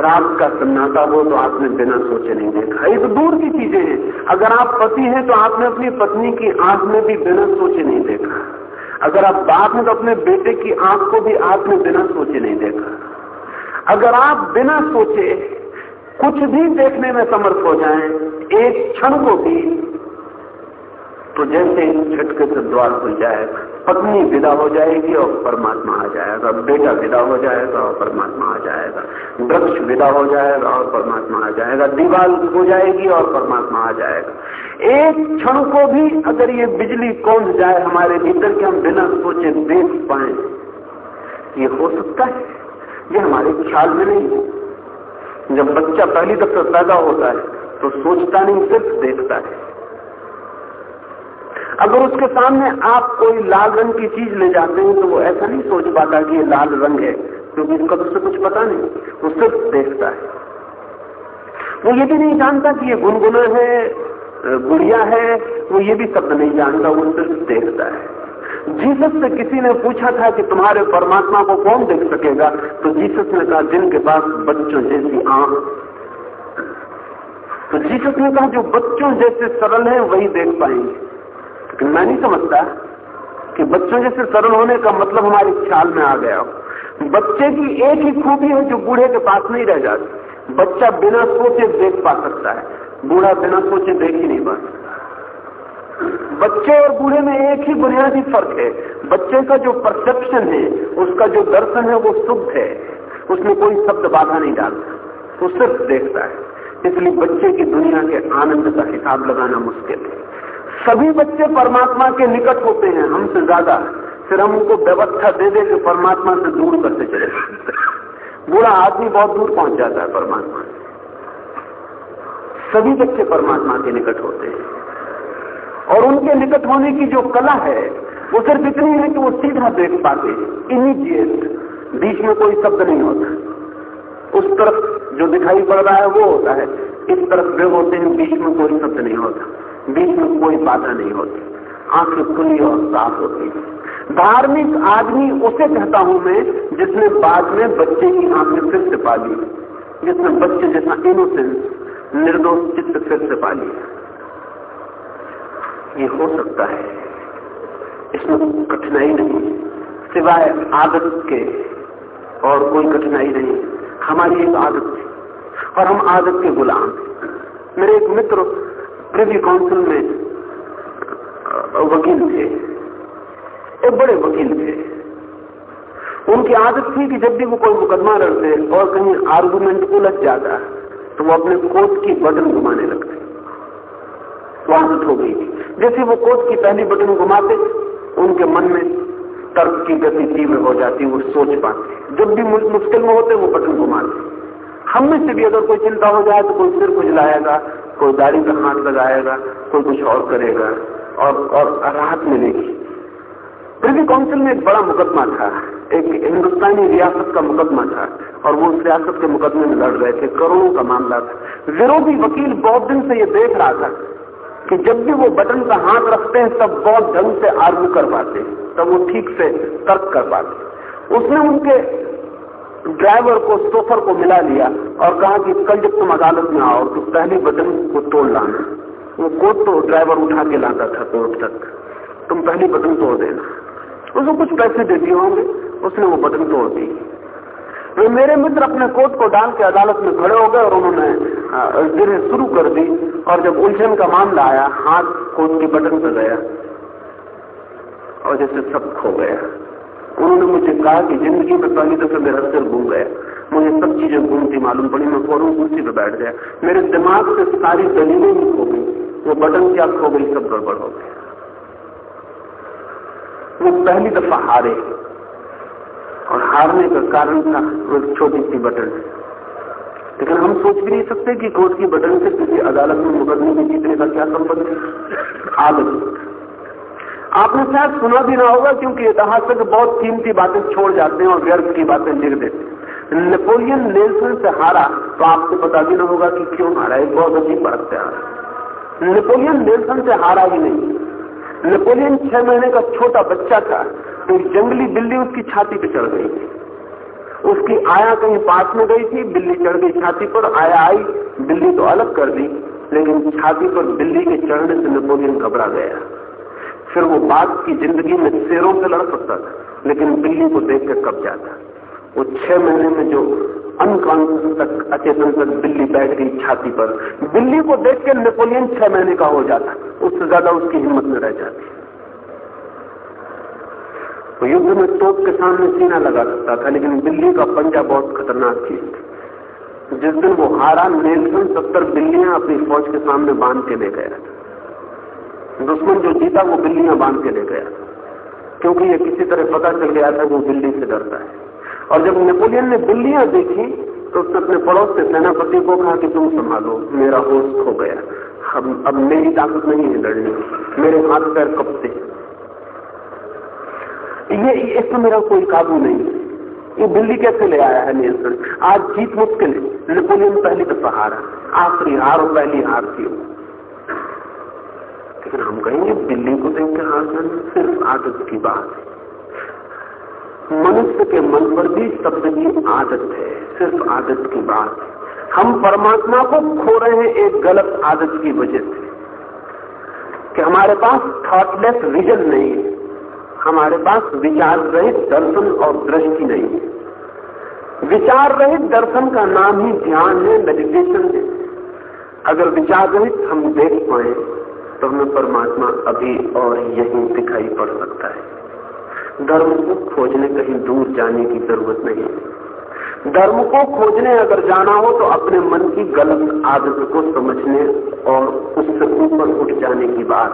रात का सन्नाटा हो तो आपने बिना सोचे नहीं देखा। ये तो दूर की चीज़ें हैं। अगर आप पति हैं तो आपने अपनी पत्नी की आँख में भी बिना सोचे नहीं देखा। अगर आप बाप हैं तो अपने बेटे की आँख को भी आपने बिना सोचे नहीं देखा। अगर आप बिना सोचे कुछ भी देखने में समर्थ हो जाएँ, एक क्षण को भी तो जैसे ही झटके से द्वार खुल जाएगा, पत्नी विदा हो जाएगी और परमात्मा आ जाएगा, बेटा विदा हो जाएगा और परमात्मा आ जाएगा, वृक्ष विदा हो जाएगा और परमात्मा आ जाएगा दीवार हो जाएगी और परमात्मा आ जाएगा। एक क्षण को भी अगर ये बिजली कौन जाए हमारे भीतर के हम बिना सोचे देख पाए ये हो सकता है? ये हमारे ख्याल में नहीं है। जब बच्चा पहली दफ्तर पैदा होता है तो सोचता नहीं, सिर्फ़ देखता है। अगर उसके सामने आप कोई लाल रंग की चीज़ ले जाते हैं तो वो ऐसा नहीं सोच पाता कि ये लाल रंग है, क्योंकि उसका उससे कुछ पता नहीं, वो सिर्फ़ देखता है। वो ये भी नहीं जानता कि ये गुनगुना है गुड़िया है, वो ये भी शब्द नहीं जानता, वो सिर्फ़ देखता है। जीसस से किसी ने पूछा था कि तुम्हारे परमात्मा को कौन देख सकेगा तो जीसस ने कहा, जिनके पास बच्चों जैसी आँख। तो जीसस ने कहा, जो बच्चों जैसे सरल है, वही देख पाएँगे। लेकिन मैं नहीं समझता कि बच्चों जैसे सरल होने का मतलब हमारे ख्याल में आ गया हो। बच्चे की एक ही खूबी है जो बूढ़े के पास नहीं रह जाती। बच्चा बिना सोचे देख पा सकता है। बूढ़ा बिना सोचे देख ही नहीं पा सकता। बच्चे और बूढ़े में एक ही बुनियादी फ़र्क है। बच्चे का जो परसेप्शन है, उसका जो दर्शन है, वो शुद्ध है। उसमें कोई शब्द बाधा नहीं डालता। वो सिर्फ़ देखता है। इसलिए बच्चे की दुनिया के आनंद का हिसाब लगाना मुश्किल है। सभी बच्चे परमात्मा के निकट होते हैं, हमसे ज़्यादा। फिर हम उनको व्यवस्था दे दे कि परमात्मा से दूर करते चले बुरा आदमी बहुत दूर पहुँच जाता है परमात्मा सभी बच्चे परमात्मा के निकट होते हैं। और उनके निकट होने की जो कला है, वो सिर्फ़ इतनी है कि वो सीधा देख पाते इमीडिएट बीच में कोई शब्द नहीं होता। उस तरफ़ जो दिखाई पड़ रहा है, वो होता है। इस तरफ़ वे होते हैं, बीच में कोई शब्द नहीं होता। बीच में कोई बाधा नहीं होती। आँखें खुली और साफ़ होती धार्मिक आदमी उसे कहता हूँ मैं, जिसने बाद में बच्चे की आँखें फिर से पाली, जिसने बच्चे जैसा इनोसेंस निर्दोष चित्त फिर से पाली। ये हो सकता है। इसमें कठिनाई नहीं, सिवाय आदत के, और कोई कठिनाई नहीं। हमारी एक आदत थी और हम आदत के गुलाम मेरे एक मित्र प्रिवी काउंसिल में वकील थे। एक बड़े वकील थे। उनकी आदत थी कि जब भी वो कोई मुकदमा लड़ते और कहीं आर्गुमेंट उलझ जाता तो वो अपने कोर्ट की बटन घुमाने लगते। वो आदत हो गई थी। जैसे वो कोर्ट की पहली बटन घुमाते, उनके मन में तर्क की गति तीव्र हो जाती, वो सोच पाते। जब भी मुश्किल में होते, वो बटन घुमाते। हम में से भी अगर कोई चिंता हो जाए तो कोई सिर खुजलाएगा कोई दाढ़ी का हाथ लगाएगा, कोई कुछ और करेगा, और और राहत मिलेगी। प्रिवी काउंसिल में एक बड़ा मुकदमा था, एक हिंदुस्तानी रियासत का मुकदमा था, और वो उस रियासत के मुकदमे में लड़ रहे थे, करोड़ों का मामला था। विरोधी वकील बहुत दिन से ये देख रहा था कि जब भी वो बटन का हाथ रखते हैं, तब बहुत ढंग से आर्गू कर पाते तब वो ठीक से तर्क कर पाते उसने उनके ड्राइवर को, सोफर को मिला लिया और कहा कि कल जब तुम अदालत में आओ तो पहले बटन को तोड़ लाना वो कोट तो ड्राइवर उठा के लाता था कोर्ट तक। तुम पहली बटन तोड़ देना। उसको कुछ पैसे दे दिए होंगे, उसने वो बटन तोड़ दी तो मेरे मित्र अपने कोट को डाल के अदालत में खड़े हो गए और उन्होंने गिर शुरू कर दी और जब उलझन का मामला आया, हाथ कोट के बटन पर गया और जैसे सब खो गया। उन्होंने मुझे कहा कि ज़िंदगी में पहली दफे मेरा सिर घूम गया। मुझे सब चीज़ें घूमती मालूम पड़ी, मैं फ़ौरन कुर्सी पे बैठ गया। मेरे दिमाग से सारी दलीलें ही खो गई। वो बटन क्या खो गई, सब गड़बड़ हो गया। वो पहली दफ़ा हारे। और हारने का कारण था वो छोटी सी बटन। लेकिन हम सोच भी नहीं सकते कि कोर्ट की बटन से किसी अदालत में मुकदमे में जीतने का क्या संबंध आदत आपने शायद सुना भी ना होगा, क्योंकि इतिहास से बहुत कीमती बातें छोड़ जाते हैं और व्यर्थ की बातें लिख देते हैं। नेपोलियन नेल्सन से हारा तो आपको पता भी ना होगा कि क्यों हारा, एक बहुत अजीब बात से हारा। नेपोलियन नेल्सन से हारा ही नहीं। नेपोलियन छह महीने का छोटा बच्चा था तो जंगली बिल्ली उसकी छाती पे चढ़ गई थी। उसकी आया कहीं पास में गई थी, बिल्ली चढ़ गई छाती पर, आया आई, बिल्ली तो अलग कर दी, लेकिन छाती पर बिल्ली के चढ़ने से नेपोलियन घबरा गया। फिर वो बाद की ज़िंदगी में शेरों से लड़ सकता था, लेकिन बिल्ली को देख कर कब जाता। वो छह महीने में जो अनकॉन्सियस तक, अचेतन तक बिल्ली बैठ गई छाती पर, बिल्ली को देख के नेपोलियन छह महीने का हो जाता, उससे ज़्यादा उसकी हिम्मत में रह जाती। तो युद्ध में तोप के सामने सीना लगा सकता था, लेकिन बिल्ली का पंजा बहुत खतरनाक चीज़ थी। जिस दिन वो हारा नेल्सन सत्तर बिल्लियाँ अपनी फौज के सामने बाँध के ले गया दुश्मन जो जीता, वो बिल्लियाँ बाँध के ले गया। क्योंकि ये किसी तरह पता चल गया था वो बिल्ली से डरता है। और जब नेपोलियन ने बिल्लियाँ देखी तो उसने अपने पड़ोस से सेनापति को कहा कि तुम संभालो, मेरा होश खो गया। अब अब मेरी ताकत नहीं है लड़ने मेरे हाथ पैर कपते ये, इस इसमें मेरा कोई काबू नहीं ये बिल्ली कैसे ले आया है नियंत्रण? आज जीत मुश्किल है। नेपोलियन पहली दफ़ा हारा, आखिरी हार और पहली हार थी लेकिन हम कहेंगे, बिल्ली को के हार जाना सिर्फ़ आदत की बात। है मनुष्य के मन पर भी शब्द की आदत है, सिर्फ़ आदत की बात। हम परमात्मा को खो रहे हैं एक गलत आदत की वजह से। कि हमारे पास थॉटलेस विजन नहीं है। हमारे पास विचार रहित दर्शन और दृष्टि नहीं है। विचार रहित दर्शन का नाम ही ध्यान है मेडिटेशन है। अगर विचार रहित हम देख पाए तो हमें परमात्मा अभी और यही दिखाई पड़ सकता है। धर्म को खोजने कहीं दूर जाने की ज़रूरत नहीं। धर्म को खोजने अगर जाना हो तो अपने मन की गलत आदत को समझने और उससे ऊपर उठ जाने की बात।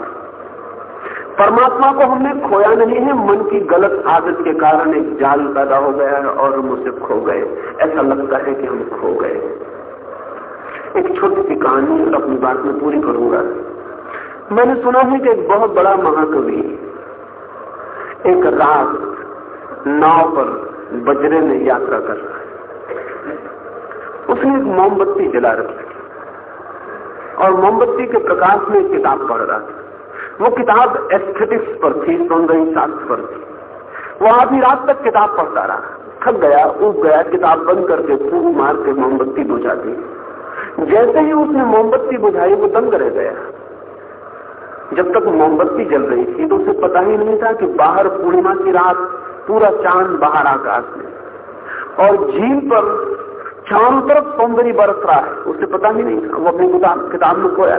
परमात्मा को हमने खोया नहीं है, मन की गलत आदत के कारण एक जाल पैदा हो गया है और हम उसे खो गए। ऐसा लगता है कि हम खो गए। एक छोटी सी कहानी अपनी बात में पूरी करूँगा। मैंने सुना है कि एक बहुत बड़ा महाकवि एक रात नाव पर बजरे में यात्रा कर रहा है। उसने एक मोमबत्ती जला रखी और मोमबत्ती के प्रकाश में किताब पढ़ रहा था। वो किताब एस्थेटिक्स पर थी, सौंदर्य शास्त्र पर थी। वो आधी रात तक किताब पढ़ता रहा। थक गया उग गया, किताब बंद करके फूक मार के मोमबत्ती बुझा दी जैसे ही उसने मोमबत्ती बुझाई, वो दंग रह गया। जब तक मोमबत्ती जल रही थी तो उसे पता ही नहीं था कि बाहर पूर्णिमा की रात पूरा चाँद बाहर आकाश में और झील पर चारों तरफ़ सौंदर्य बरस रहा है। उसे पता ही नहीं था। वो अपनी किताब में खोया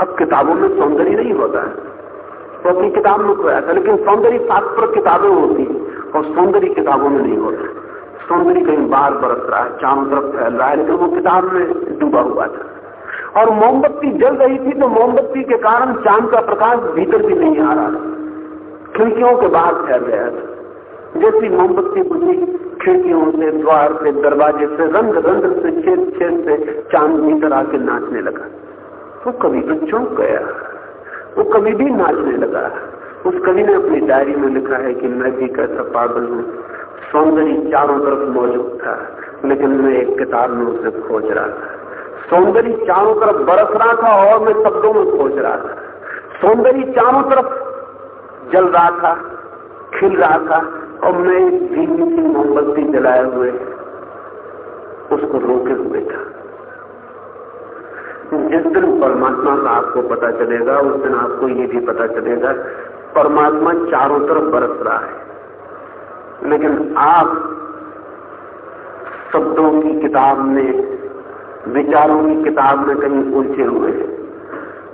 अब किताबों में सौंदर्य नहीं होता है। वो अपनी किताब में खोया था। लेकिन सौंदर्य शास्त्र किताबें होती और सौंदर्य किताबों में नहीं होता। सौंदर्य कहीं बाहर बरस रहा है, चारों तरफ़ फैल रहा है, लेकिन वो किताब में डूबा हुआ था। और मोमबत्ती जल रही थी तो मोमबत्ती के कारण चाँद का प्रकाश भीतर भी नहीं आ रहा खिड़कियों के बाहर फैल गया था। जैसी मोमबत्ती बुझी, खिड़कियों से, द्वार से, दरवाजे से रंग रंग से छेद छेद से चाँद भीतर आके नाचने लगा। वो कभी तो चौंक गया। वो कभी भी नाचने लगा। उस कवि ने अपनी डायरी में लिखा है कि मैं भी कैसा पागल हूँ। सौंदर्य चारों तरफ़ मौजूद था, लेकिन मैं एक किताब में उसे खोज रहा था। सौंदर्य चारों तरफ़ बरस रहा था और मैं शब्दों में खोज रहा था। सौंदर्य चारों तरफ़ जल रहा था, खिल रहा था और मैं धीमी सी मोमबत्ती जलाए हुए, उसको रोके हुए था। जिस दिन परमात्मा का आपको पता चलेगा, उस दिन आपको ये भी पता चलेगा, परमात्मा चारों तरफ़ बरस रहा है। लेकिन आप शब्दों की किताब में विचारों की किताब में कहीं उलझे हुए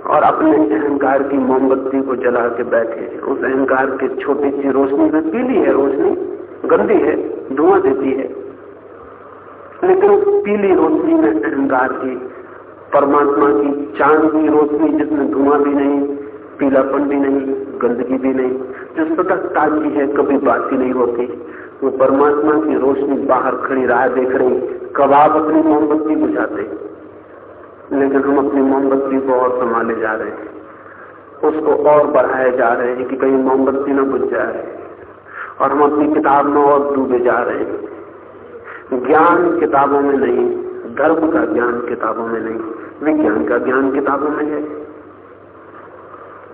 और अपने अहंकार की मोमबत्ती को जला के बैठे उस अहंकार की छोटी सी रोशनी में पीली है, रोशनी गंदी है, धुआँ देती है। लेकिन पीली रोशनी में अहंकार की, परमात्मा की चाँद की रोशनी जिसमें धुआँ भी नहीं, पीलापन भी नहीं, गंदगी भी नहीं, जो सतत ताजी है, कभी बासी नहीं होती। वो परमात्मा की रोशनी बाहर खड़ी राह देख रही। कब आप अपनी मोमबत्ती बुझाते। लेकिन हम अपनी मोमबत्ती को और संभाले जा रहे हैं। उसको और बढ़ाए जा रहे हैं कि कहीं मोमबत्ती न बुझ जाए। और हम अपनी किताब में और डूबे जा रहे हैं। ज्ञान किताबों में नहीं, धर्म का ज्ञान किताबों में नहीं। विज्ञान का ज्ञान किताबों में है।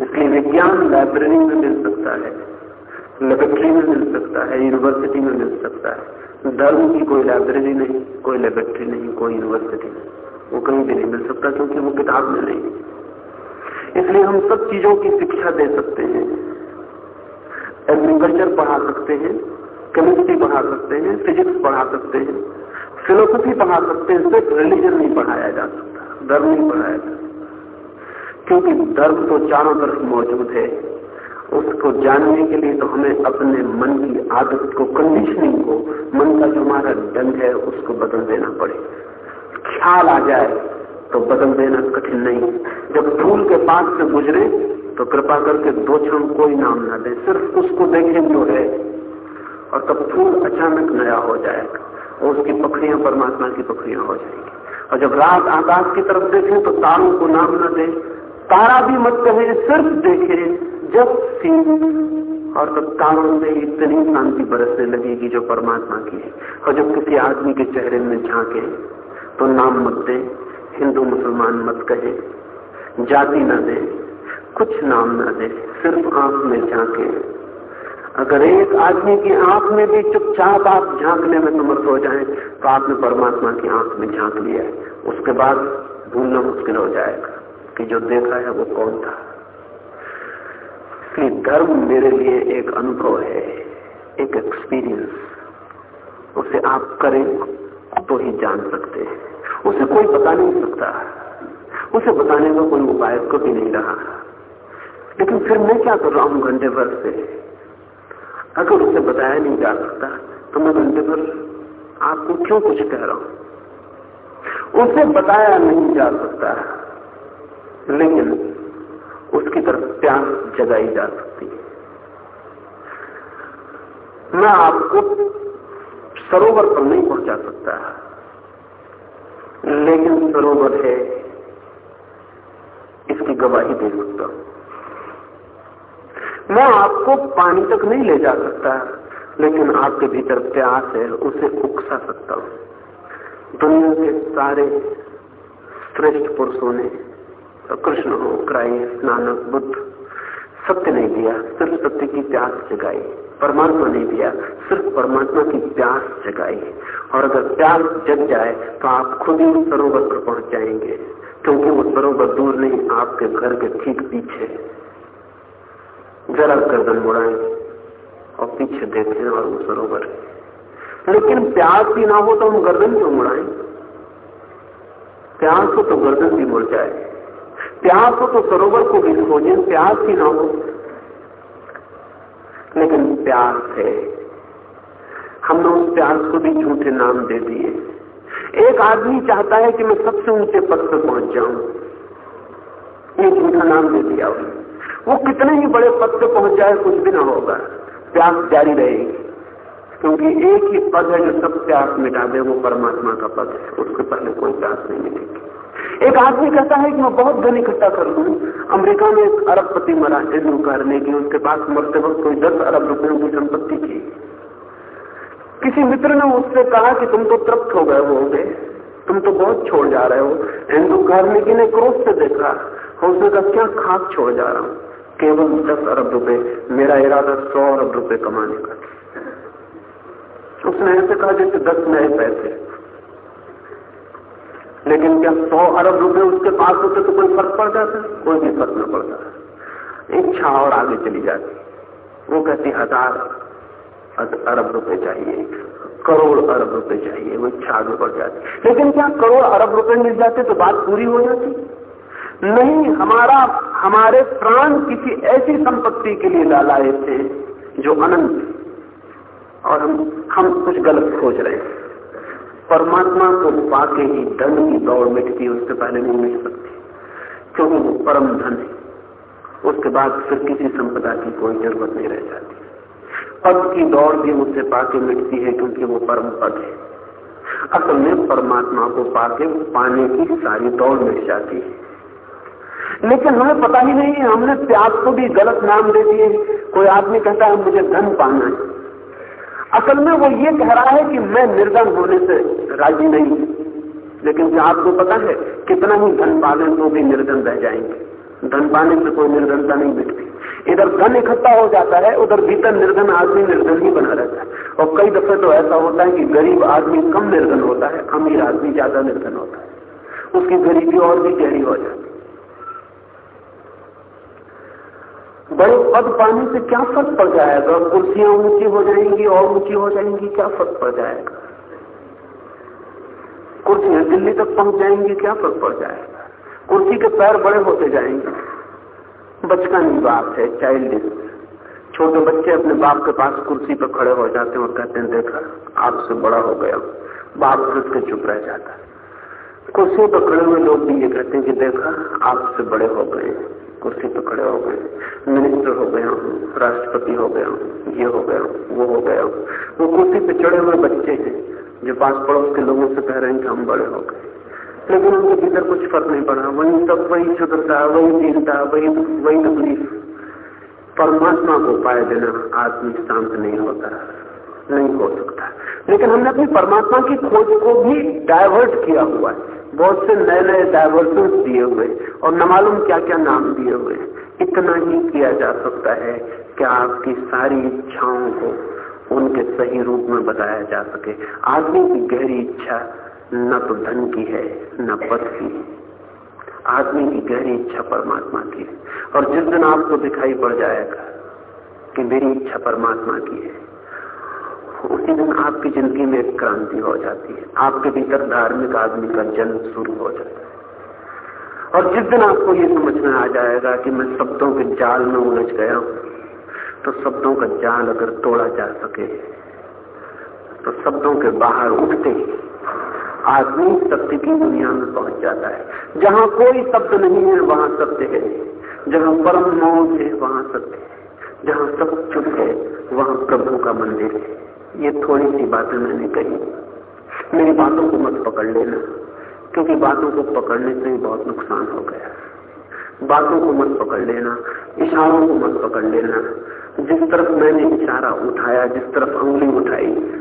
इसलिए विज्ञान लाइब्रेरी में मिल सकता है। लेबोरेटरी में मिल सकता है यूनिवर्सिटी में मिल सकता है। धर्म की कोई लाइब्रेरी नहीं, कोई लेबोरेटरी नहीं, कोई यूनिवर्सिटी नहीं। वो कहीं भी नहीं मिल सकता क्योंकि वो किताब में नहीं इसलिए हम सब चीज़ों की शिक्षा दे सकते हैं। एग्रीकल्चर पढ़ा सकते हैं केमिस्ट्री पढ़ा सकते हैं फिजिक्स पढ़ा सकते हैं फिलोसफी पढ़ा सकते हैं, सिर्फ़ रिलीजन नहीं पढ़ाया जा सकता, धर्म नहीं पढ़ाया जा सकता। क्योंकि धर्म तो चारों तरफ़ मौजूद है। उसको जानने के लिए तो हमें अपने मन की आदत को कंडीशनिंग को, मन का जो हमारा ढंग है, उसको बदल देना पड़े। ख्याल आ जाए तो बदल देना कठिन नहीं। जब फूल के पास से गुजरे तो कृपा करके दो क्षण कोई नाम ना दे, सिर्फ़ उसको देखें जो है। और तब फूल अचानक नया हो जाएगा, और उसकी पखड़ियाँ परमात्मा की पखड़ियाँ हो जाएँगी। और जब रात आकाश की तरफ़ देखें तो तारों को नाम ना दे। तारा भी मत कहे, सिर्फ़ देखे। जब सी और तब तारों से इतनी शांति बरसने लगेगी जो परमात्मा की है। और जब किसी आदमी के चेहरे में झांके तो नाम मत दे, हिंदू मुसलमान मत कहे, जाति न दे, कुछ नाम न दे, सिर्फ़ आँख में झांके। अगर एक आदमी की आँख में भी चुपचाप आप झांकने में समर्थ हो जाए तो आपने परमात्मा की आँख में झाँक लिया है। उसके बाद भूलना मुश्किल हो जाएगा कि जो देखा है वो कौन था? इसलिए धर्म मेरे लिए एक अनुभव है, एक एक्सपीरियंस उसे आप करें तो ही जान सकते हैं। उसे कोई बता नहीं सकता। उसे बताने का कोई उपाय कभी नहीं रहा। लेकिन फिर मैं क्या कर रहा हूँ घंटे भर से? अगर उसे बताया नहीं जा सकता तो मैं घंटे भर आपको क्यों कुछ कह रहा हूँ? उसे बताया नहीं जा सकता। लेकिन उसकी तरफ़ प्यास जगाई जा सकती है। मैं आपको सरोवर पर नहीं पहुँचा सकता लेकिन सरोवर है, इसकी गवाही दे सकता हूँ। मैं आपको पानी तक नहीं ले जा सकता लेकिन आपके भीतर प्यास है, उसे उकसा सकता हूँ। दुनिया के सारे श्रेष्ठ पुरुषों ने कृष्ण हो क्राइस्ट नानक, बुद्ध, सत्य नहीं दिया, सिर्फ़ सत्य की प्यास जगाई। परमात्मा नहीं दिया, सिर्फ़ परमात्मा की प्यास जगाई। और अगर प्यास जग जाए तो आप खुद ही सरोवर पर पहुँच जाएँगे, क्योंकि वो सरोवर दूर नहीं, आपके घर के ठीक पीछे। जरा गर्दन मुड़ाए और पीछे देखें और वो सरोवर। लेकिन प्यास भी ना हो तो हम गर्दन क्यों मुड़ाएँ? प्यास हो तो गर्दन भी मुड़ जाए। प्यास हो तो सरोवर को भी खोजे प्यास ही ना हो। लेकिन प्यास है हमने उस प्यास को भी झूठे नाम दे दिए। एक आदमी चाहता है कि मैं सबसे ऊँचे पद पर पहुँच जाऊँ। ये झूठा नाम दे दिया वो कितने ही बड़े पद पर पहुँच जाए, कुछ भी ना होगा। प्यास जारी रहेगी। क्योंकि एक ही पद है जो सब प्यास मिटा दे, वो परमात्मा का पद है। उसके पहले कोई प्यास नहीं मिलेगी। एक आदमी कहता है कि मैं बहुत धन इकट्ठा कर लू। अमेरिका में एक अरबपति मरा एंड्रू करने की उसके पास मरते वक्त कोई दस अरब रुपयों की संपत्ति थी। किसी मित्र ने उससे कहा कि तुम तो तृप्त हो गए होगे, तुम तो बहुत छोड़ जा रहे हो। एंड्रू कार्नेगी ने क्रोध से देखा उसने कहा, क्या खाक छोड़ जा रहा हूँ? केवल दस अरब रुपए, मेरा इरादा सौ अरब रुपए कमाने का उसने ऐसे कहा जैसे दस नए पैसे लेकिन क्या सौ अरब रुपए उसके पास होते तो कोई फ़र्क पड़ जाता कोई भी फ़र्क न पड़ता इच्छा और आगे चली जाती। वो कहती, हज़ार अरब रुपए चाहिए करोड़ अरब रुपए चाहिए, वो इच्छा आगे बढ़ जाती। लेकिन क्या करोड़ अरब रुपए मिल जाते तो बात पूरी हो जाती? नहीं, हमारा, हमारे प्राण किसी ऐसी संपत्ति के लिए लालाए थे जो अनंत और हम हम कुछ गलत खोज रहे हैं। परमात्मा को पाके ही धन की दौड़ मिटती उससे पहले नहीं मिट सकती। क्योंकि वो परम धन है। उसके बाद फिर किसी संपदा की कोई ज़रूरत नहीं रह जाती। पद की दौड़ भी उससे पाके मिटती है क्योंकि वो परम पद है। असल में परमात्मा को पाके पाने की सारी दौड़ मिट जाती है। लेकिन हमें पता ही नहीं है हमने प्यास को भी गलत नाम दे दिए। कोई आदमी कहता है, मुझे धन पाना है। असल में वो ये कह रहा है कि मैं निर्धन होने से राज़ी नहीं लेकिन क्या आपको पता है, कितना ही धन पालन तो भी निर्धन रह जाएँगे। धन पाने से कोई निर्धनता नहीं मिटती। इधर धन इकट्ठा हो जाता है, उधर भीतर निर्धन आदमी निर्धन ही बना रहता है। और कई दफे तो ऐसा होता है कि गरीब आदमी कम निर्धन होता है, अमीर आदमी ज़्यादा निर्धन होता है। उसकी गरीबी और भी गहरी हो जाती है। बड़े पद पाने से क्या फ़र्क पड़ जाएगा? कुर्सियाँ ऊँची हो जाएँगी और ऊँची हो जाएँगी, क्या फ़र्क पड़ जाएगा? कुर्सियाँ दिल्ली तक पहुँच जाएँगी क्या फ़र्क पड़ जाएगा? कुर्सी के पैर बड़े होते जाएँगे। बचकानी बात है चाइल्ड छोटे बच्चे अपने बाप के पास कुर्सी पर खड़े हो जाते हैं और कहते हैं, देखा आपसे बड़ा हो गया बाप खुद के चुप रह जाता कुर्सी पर खड़े हुए लोग भी ये कहते हैं कि, देखा आपसे बड़े हो गए कुर्सी पर खड़े हो गए। मिनिस्टर हो गया हूँ राष्ट्रपति हो गया हूँ ये हो गया, वो हो गया। वो कुर्सी पे चढ़े हुए बच्चे हैं, जो पास पड़ोस के लोगों से कह रहे हैं कि हम बड़े हो गए। लेकिन उनके भीतर कुछ फ़र्क नहीं पड़ा। वही सब वही शुद्धता वही दीनता, वही वही तकलीफ़। परमात्मा को पाए देना आदमी शांत नहीं होता, नहीं हो सकता। लेकिन हमने अपनी परमात्मा की खोज को भी डाइवर्ट किया हुआ है। बहुत से नए नए डाइवर्सन दिए हुए और न मालूम क्या क्या नाम दिए हुए इतना ही किया जा सकता है कि आपकी सारी इच्छाओं को उनके सही रूप में बताया जा सके। आदमी की गहरी इच्छा न तो धन की है, न पद की आदमी की गहरी इच्छा परमात्मा की है। और जिस दिन आपको दिखाई पड़ जाएगा कि मेरी इच्छा परमात्मा की है, उसी दिन आपकी ज़िंदगी में एक क्रांति हो जाती है। आपके भीतर धार्मिक आदमी का जन्म शुरू हो जाता है। और जिस दिन आपको ये समझ में आ जाएगा कि मैं शब्दों के जाल में उलझ गया हूँ तो शब्दों का जाल अगर तोड़ा जा सके तो शब्दों के बाहर उठते ही आदमी सत्य की दुनिया में पहुँच जाता है। जहाँ कोई शब्द नहीं है, वहाँ सत्य है। जहाँ परम मौन है, वहाँ सत्य है। जहाँ सब चुप है, वहाँ प्रभु का मंदिर है। ये थोड़ी सी बातें मैंने कही। मेरी बातों को मत पकड़ लेना। क्योंकि बातों को पकड़ने से ही, बहुत नुकसान हो गया बातों को मत पकड़ लेना, इशारों को मत पकड़ लेना। जिस तरफ़ मैंने इशारा उठाया, जिस तरफ़ उंगली उठाई,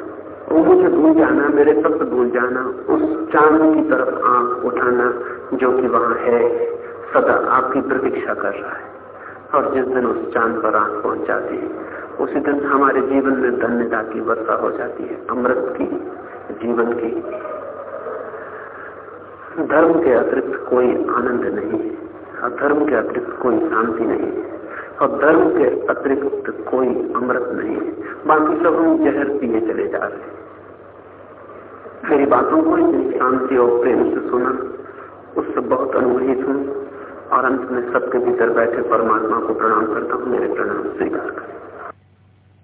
वो मुझे भूल जाना, मेरे शब्द भूल जाना, उस चाँद की तरफ़ आँख उठाना जो कि वहाँ है, सदा आपकी प्रतीक्षा कर रहा है। और जिस दिन उस चाँद पर आँख पहुँच जाती है, उसी दिन हमारे जीवन में धन्यता की वर्षा हो जाती है, अमृत की, जीवन की। धर्म के अतिरिक्त कोई आनंद नहीं है धर्म के अतिरिक्त कोई शांति नहीं है और धर्म के अतिरिक्त कोई अमृत नहीं। है बाकी सब हम जहर पिए चले जा रहे मेरी बातों को इतनी शांति और प्रेम से सुना उससे बहुत अनुग्रहित हूँ, और अंत में सबके भीतर बैठे परमात्मा को प्रणाम करता हूँ